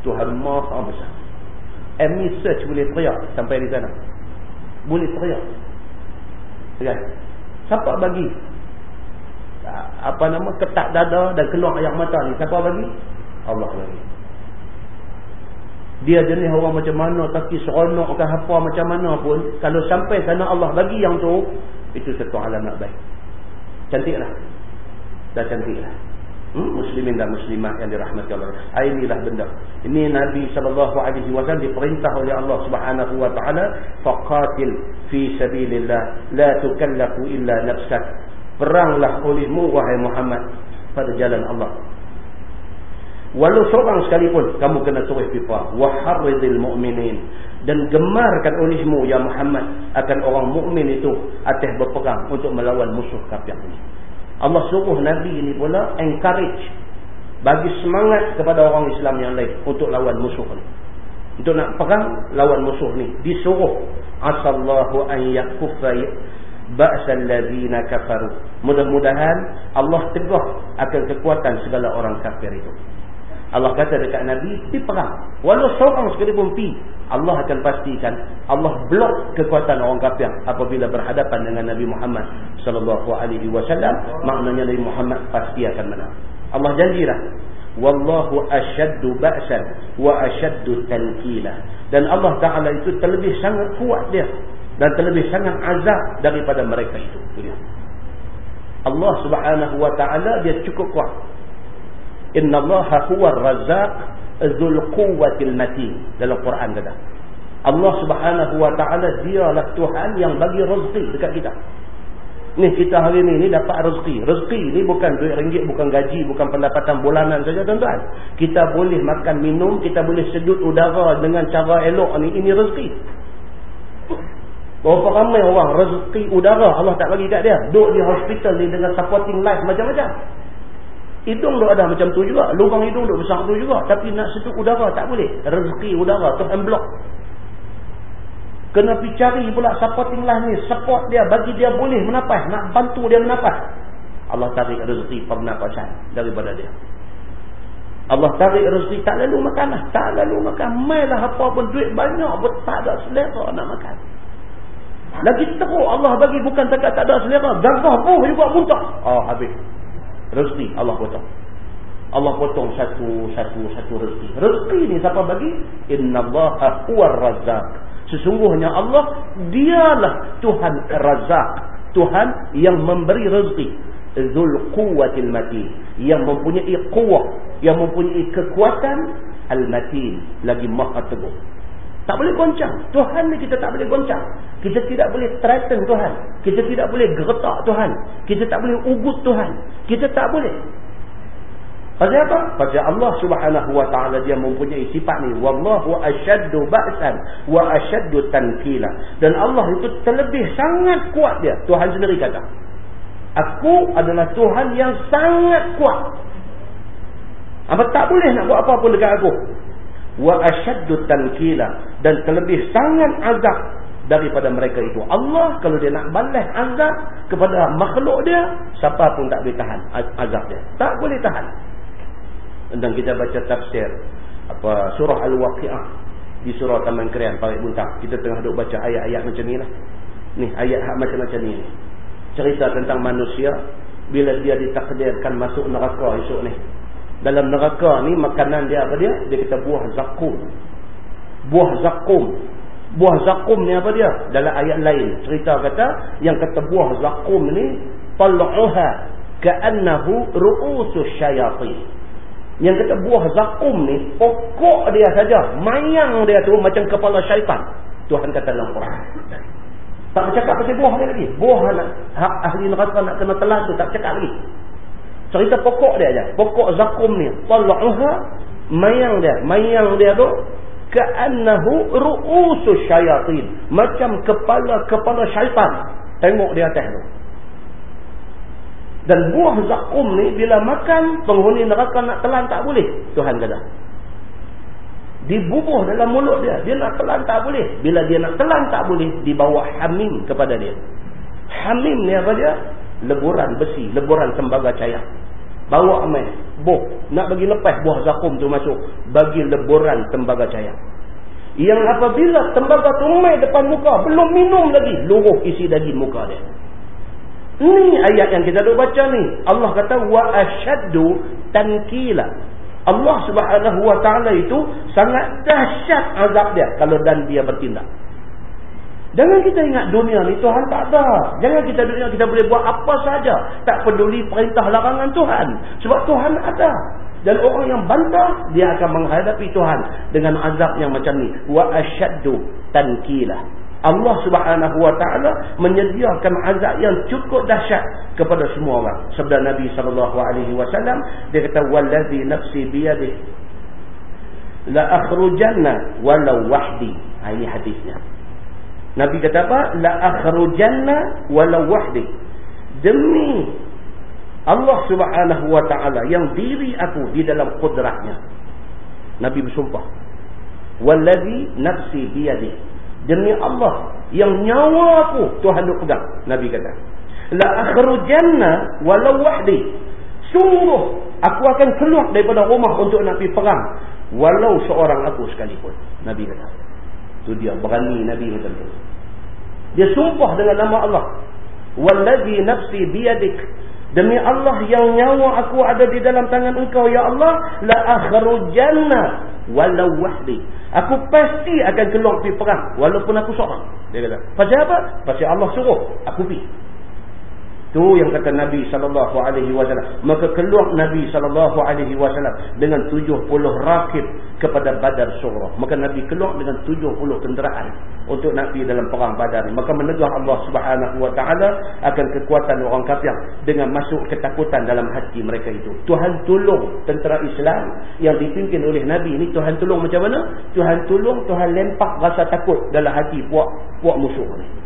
Tuhan Maha besar. Any search boleh teriak sampai di sana. Boleh teriak. Kan? Siapa bagi apa nama ketak dada dan keluar air mata ni? Siapa bagi? Allah bagi. Dia jenis orang macam mana tapi seronok ke apa macam mana pun kalau sampai sana Allah bagi yang tu itu satu alamat baik. Cantiklah. Dah cantiklah. Hmm? Muslimin dan muslimat yang dirahmati Allah. Ah, inilah benda. Ini Nabi wasallam diperintah oleh Allah Subhanahu wa taala faqatil fi sabilillah la tukallafu illa nafsak. Peranglah olehmu wahai Muhammad pada jalan Allah Walau seorang sekalipun kamu kena turis pipa. Waharridil mu'minin. Dan gemarkan olehmu ya Muhammad akan orang mukmin itu atas berperang untuk melawan musuh kafir ini. Allah suruh Nabi ini pula encourage. Bagi semangat kepada orang Islam yang lain untuk lawan musuh ini. Untuk nak perang lawan musuh ini. Disuruh. Asallahu an yakuffa ba'sal ladhina kafaru. Mudah-mudahan Allah tegah akan kekuatan segala orang kafir itu. Allah kata dekat Nabi, pergi perang. Walau seorang sekalipun pergi, Allah akan pastikan Allah blok kekuatan orang kafir apabila berhadapan dengan Nabi Muhammad sallallahu alaihi wasallam, maknanya Nabi Muhammad pasti akan menang. Allah janjilah, wallahu ashaddu ba'san wa ashaddu tankila. Dan Allah Taala itu terlebih sangat kuat dia dan terlebih sangat azab daripada mereka itu. Allah Subhanahu wa taala dia cukup kuat Inna Allah huwa razaq zul quwwatil matin dalam Quran kata. Allah Subhanahu wa taala dialah Tuhan yang bagi rezeki dekat kita. Ni kita hari ni ni dapat rezeki. Rezeki ni bukan duit ringgit, bukan gaji, bukan pendapatan bulanan saja tuan-tuan. Kita boleh makan minum, kita boleh sedut udara dengan cara elok ni, ini rezeki. Berapa ramai orang rezeki udara Allah tak bagi kat dia. Duduk di hospital ni dengan supporting life macam-macam. Hidung duk ada macam tu juga. Lubang hidung duk besar tu juga. Tapi nak situ udara tak boleh. Rezeki udara tu blok. Kena pergi cari pula supporting line ni. Support dia bagi dia boleh menapas. Nak bantu dia menapas. Allah tarik rezeki pernapasan daripada dia. Allah tarik rezeki tak lalu makan lah. Tak lalu makan. Mailah apa pun duit banyak pun tak ada selera nak makan. Lagi teruk Allah bagi bukan tak ada selera. Gagah pun juga muntah. Oh habis rezeki Allah potong. Allah potong satu satu satu rezeki. Rezeki ni siapa bagi? Innallaha huwar razzaq. Sesungguhnya Allah dialah Tuhan razzaq. Tuhan yang memberi rezeki. Zul quwwatil matin. Yang mempunyai kuat yang mempunyai kekuatan al matin lagi maha teguh tak boleh goncang. Tuhan ni kita tak boleh goncang. Kita tidak boleh threaten Tuhan. Kita tidak boleh geretak Tuhan. Kita tak boleh ugut Tuhan. Kita tak boleh. Pasal apa? Pasal Allah subhanahu wa ta'ala dia mempunyai sifat ni. Wallahu asyaddu ba'san wa asyaddu tankila. Dan Allah itu terlebih sangat kuat dia. Tuhan sendiri kata. Aku adalah Tuhan yang sangat kuat. Apa tak boleh nak buat apa pun dekat aku wa ashaddu tankila dan terlebih sangat azab daripada mereka itu. Allah kalau dia nak balas azab kepada makhluk dia siapa pun tak boleh tahan azab dia. Tak boleh tahan. Dan kita baca tafsir apa surah al-waqiah di surah taman kerian parit buntang kita tengah duk baca ayat-ayat macam ni lah. Ayat macam-macam ni. Cerita tentang manusia bila dia ditakdirkan masuk neraka esok ni dalam neraka ni makanan dia apa dia? Dia kata buah zakum. Buah zakum. Buah zakum ni apa dia? Dalam ayat lain cerita kata yang kata buah zakum ni tal'uha ka'annahu ru'usus syayatin. Yang kata buah zakum ni pokok dia saja, mayang dia tu macam kepala syaitan. Tuhan kata dalam Quran. Tak bercakap pasal buah dia lagi. Buah nak, ahli neraka nak kena telan tu tak bercakap lagi. Cerita pokok dia aja. Pokok zakum ni. Tal'uha mayang dia. Mayang dia tu ka'annahu ru'usus syayatin. Macam kepala-kepala syaitan. Tengok di atas tu. Dan buah zakum ni bila makan penghuni neraka nak telan tak boleh. Tuhan kata. Dibubuh dalam mulut dia. Dia nak telan tak boleh. Bila dia nak telan tak boleh dibawa hamim kepada dia. Hamim ni apa dia? Leburan besi leburan tembaga cair bawa main boh. Nak bagi lepas buah zakum tu masuk bagi leburan tembaga cair yang apabila tembaga tu main depan muka belum minum lagi luruh isi daging muka dia. Ini ayat yang kita dah baca ni. Allah kata wa asyaddu tankila. Allah subhanahu wa ta'ala itu sangat dahsyat azab dia kalau dan dia bertindak. Jangan kita ingat dunia ni Tuhan tak ada. Jangan kita dunia kita boleh buat apa saja. Tak peduli perintah larangan Tuhan. Sebab Tuhan ada. Dan orang yang bantah, dia akan menghadapi Tuhan dengan azab yang macam ni. Wa asyaddu tankilah. Allah subhanahu wa ta'ala menyediakan azab yang cukup dahsyat kepada semua orang. Sabda Nabi SAW, dia kata, وَالَّذِي نَفْسِي بِيَدِهِ لَأَخْرُجَنَّ وَلَوْ وَحْدِي Ini hadisnya. Nabi kata apa? La akhrujanna walau wahdi. Demi Allah subhanahu wa ta'ala yang diri aku di dalam kudratnya. Nabi bersumpah. Wallazi nafsi biyadi. Demi Allah yang nyawa aku Tuhan pegang.' Nabi kata. La akhrujanna walau wahdi. Sungguh aku akan keluar daripada rumah untuk nak pergi perang. Walau seorang aku sekalipun. Nabi kata. Tu dia berani Nabi kata tu. Dia sumpah dengan nama Allah. Wallazi nafsi biyadik. Demi Allah yang nyawa aku ada di dalam tangan engkau ya Allah la akhrujanna walau wahdi Aku pasti akan keluar pergi perang walaupun aku seorang. Dia kata. Pasal apa? Pasal Allah suruh aku pergi. Tu yang kata Nabi sallallahu alaihi wasallam. Maka keluar Nabi sallallahu alaihi wasallam dengan 70 rakib kepada Badar Surah. Maka Nabi keluar dengan 70 kenderaan untuk nak pergi dalam perang Badar. Maka menegah Allah Subhanahu wa taala akan kekuatan orang kafir dengan masuk ketakutan dalam hati mereka itu. Tuhan tolong tentera Islam yang dipimpin oleh Nabi ni Tuhan tolong macam mana? Tuhan tolong Tuhan lempak rasa takut dalam hati puak puak musuh ni.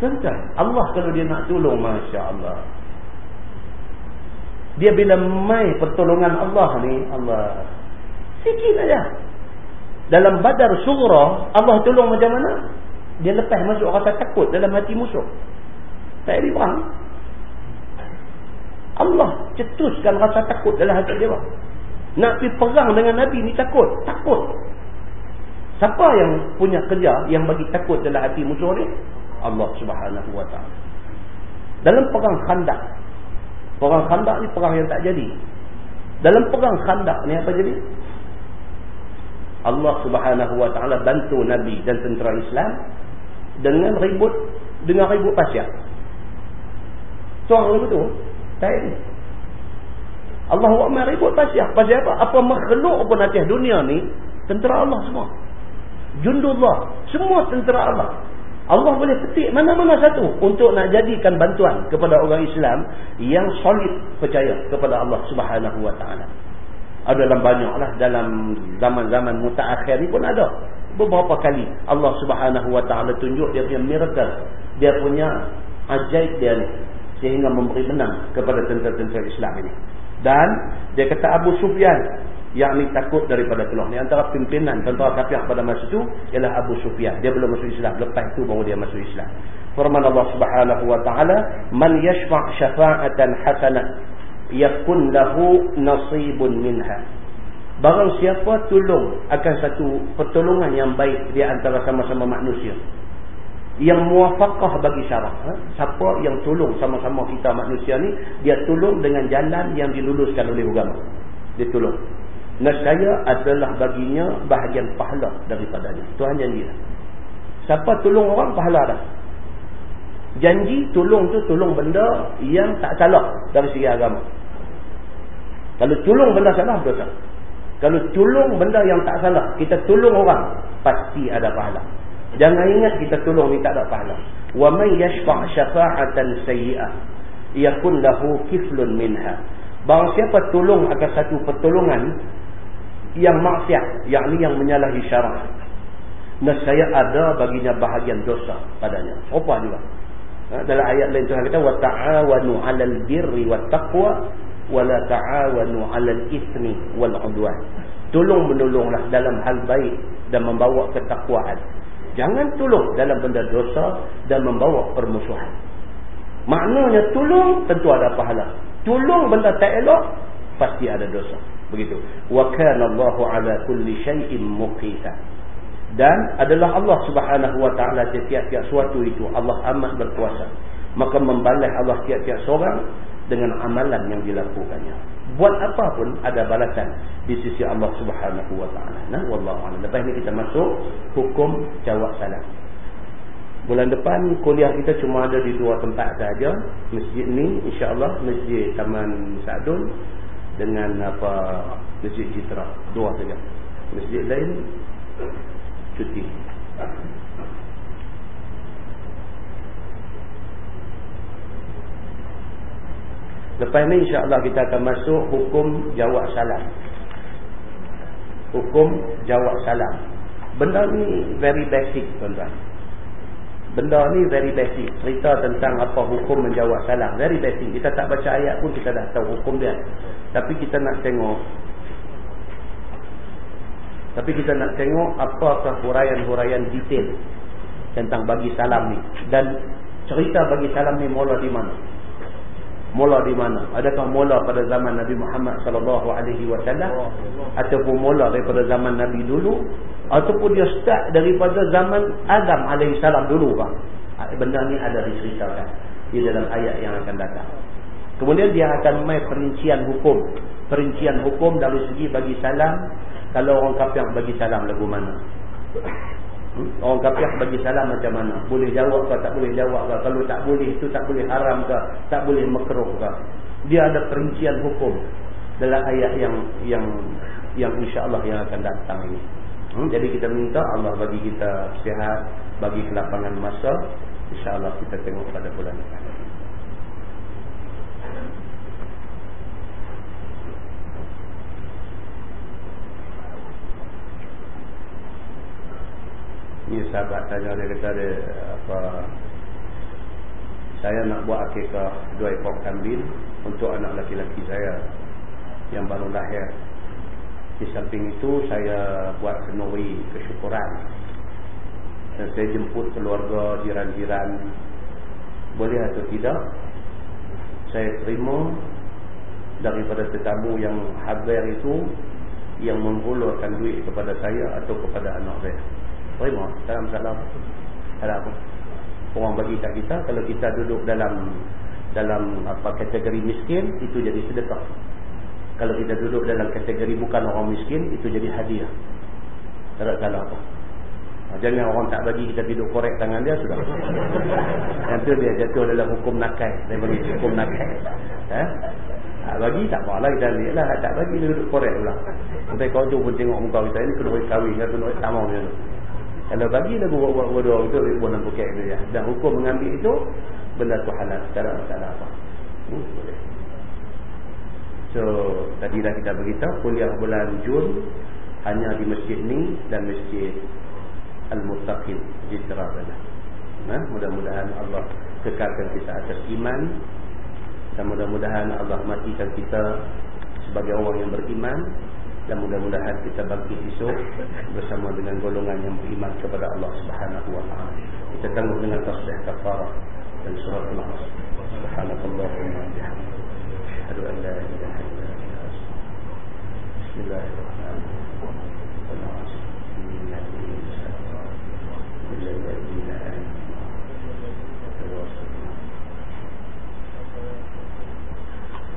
Tuan-tuan, Allah kalau dia nak tolong, Masya Allah. Dia bila mai pertolongan Allah ni, Allah. Sikit aja. Dalam badar surah, Allah tolong macam mana? Dia lepas masuk rasa takut dalam hati musuh. Tak ada perang. Allah cetuskan rasa takut dalam hati dia. Nak pergi perang dengan Nabi ni takut. Takut. Siapa yang punya kerja yang bagi takut dalam hati musuh ni? Allah subhanahu wa ta'ala. Dalam perang khandak. Perang khandak ni perang yang tak jadi. Dalam perang khandak ni apa jadi? Allah subhanahu wa ta'ala bantu Nabi dan tentera Islam dengan ribut dengan ribut pasir. Tuan ribut tu? Tak. Allah wa'amah ribut pasir. Pasir apa? Apa makhluk pun atas dunia ni, tentera Allah semua. Jundullah. Semua tentera Allah. Allah boleh petik mana-mana satu untuk nak jadikan bantuan kepada orang Islam yang solid percaya kepada Allah Subhanahu Wa Taala. Ada dalam banyaklah dalam zaman-zaman mutaakhir ni pun ada. Beberapa kali Allah Subhanahu Wa Taala tunjuk dia punya miracle, dia punya ajaib dia ni sehingga memberi menang kepada tentera-tentera Islam ini. Dan dia kata Abu Sufyan yang ni takut daripada keluar. Ni antara pimpinan tentera kafir pada masa itu ialah Abu Sufyan. Dia belum masuk Islam. Lepas itu baru dia masuk Islam. Firman Allah Subhanahu wa taala man yashfa' syafa'atan hasanah yakun lahu nasibun minha. Barang siapa tolong akan satu pertolongan yang baik di antara sama-sama manusia. Yang muafakah bagi syarak ha? siapa yang tolong sama-sama kita manusia ni dia tolong dengan jalan yang diluluskan oleh agama. Dia tolong Nescaya adalah baginya bahagian pahala daripadanya. Tuhan janji. Siapa tolong orang, pahala dah. Janji tolong tu tolong benda yang tak salah dari segi agama. Kalau tolong benda salah, dosa. Kalau tolong benda yang tak salah, kita tolong orang, pasti ada pahala. Jangan ingat kita tolong ni tak ada pahala. Wa man yashfa' syafa'atan sayyi'ah yakun lahu kiflun minha. Bahawa siapa tolong akan satu pertolongan yang maksiat yakni yang menyalahi syarak Nescaya ada baginya bahagian dosa padanya. Apa juga. Ha, dalam ayat lain Tuhan kata wa ta'awanu 'alal birri wat taqwa wa la ta'awanu 'alal itsmi wal 'udwan. Tolong menolonglah dalam hal baik dan membawa ketakwaan. Jangan tolong dalam benda dosa dan membawa permusuhan. Maknanya tolong tentu ada pahala. Tolong benda tak elok pasti ada dosa. Begitu. Wa kana Allahu 'ala kulli syai'in muqita. Dan adalah Allah subhanahu wa ta'ala setiap-tiap suatu itu Allah amat berkuasa. Maka membalas Allah tiap-tiap seorang dengan amalan yang dilakukannya. Buat apa pun ada balasan di sisi Allah subhanahu wa ta'ala. Nah, Wallahu'ala lepas ini kita masuk hukum jawab salam bulan depan kuliah kita cuma ada di dua tempat saja. Masjid ni insyaAllah masjid Taman Sa'dun dengan apa masjid Citra dua saja masjid lain cuti. Lepas ni insya-Allah kita akan masuk hukum jawab salam. Hukum jawab salam. Benda ni very basic tuan-tuan. Benda ni very basic. Cerita tentang apa hukum menjawab salam. Very basic. Kita tak baca ayat pun kita dah tahu hukum dia. Tapi kita nak tengok tapi kita nak tengok apakah huraian-huraian detail tentang bagi salam ni. Dan cerita bagi salam ni mula di mana? Mula di mana? Adakah mula pada zaman Nabi Muhammad wasallam ataupun mula daripada zaman Nabi dulu ataupun dia start daripada zaman Adam salam dulu bang? Ah, benda ni ada diceritakan di dalam ayat yang akan datang. Kemudian dia akan mai perincian hukum. Perincian hukum dari segi bagi salam kalau orang kafir bagi salam lagu mana? Hmm? Orang kafir bagi salam macam mana? Boleh jawab ke tak boleh jawab ke? Kalau tak boleh itu tak boleh haram ke? Tak boleh makruh ke? Dia ada perincian hukum dalam ayat yang yang yang insya-Allah yang akan datang ini. Hmm? Jadi kita minta Allah bagi kita sihat, bagi kelapangan masa, insya-Allah kita tengok pada bulan depan. Ni sahabat tanya dia kata dia apa saya nak buat akikah dua ekor kambing untuk anak laki-laki saya yang baru lahir. Di samping itu saya buat kenuri kesyukuran. Dan saya jemput keluarga jiran-jiran. Boleh atau tidak? Saya terima daripada tetamu yang hadir itu yang menghulurkan duit kepada saya atau kepada anak saya terima. Dalam salam ada apa? Orang bagi kat kita kalau kita duduk dalam dalam apa kategori miskin itu jadi sedekah. Kalau kita duduk dalam kategori bukan orang miskin itu jadi hadiah. Tak ada salah apa. Ha, jangan orang tak bagi kita duduk korek tangan dia sudah. Yang tu dia jatuh dalam hukum nakai. Saya bagi hukum nakai. Eh? tak bagi tak apa. Lah kita ambil lah. Tak bagi dia duduk korek pula. Sampai kau tu pun tengok muka kita ini kena kahwin kena tamau macam tu kalau bagi lagu buat bodoh itu boleh buat bukan itu ya. Dan hukum mengambil itu benda tu halal secara masalah apa. Hmm, boleh. So tadi dah kita beritahu kuliah bulan Jun hanya di masjid ni dan masjid Al-Muttaqin di Terabana. Nah, mudah-mudahan Allah kekalkan kita atas iman dan mudah-mudahan Allah matikan kita sebagai orang yang beriman dan mudah-mudahan kita bangkit esok bersama dengan golongan yang beriman kepada Allah Subhanahu wa taala. Kita tangguh dengan tasbih kafarah dan surah wa bihamdika asyhadu an la ilaha illa Bismillahirrahmanirrahim.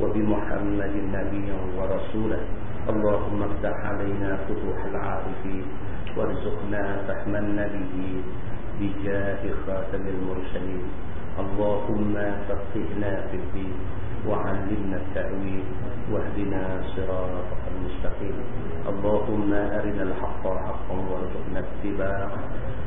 وبمحمد نبيا ورسولا اللهم افتح علينا فتوح العارفين وارزقنا فهم النبي بجاه خاتم المرسلين. اللهم فقهنا في الدين وعلمنا التأويل واهدنا صراطك المستقيم. اللهم أرنا الحق حقا وارزقنا اتباعه.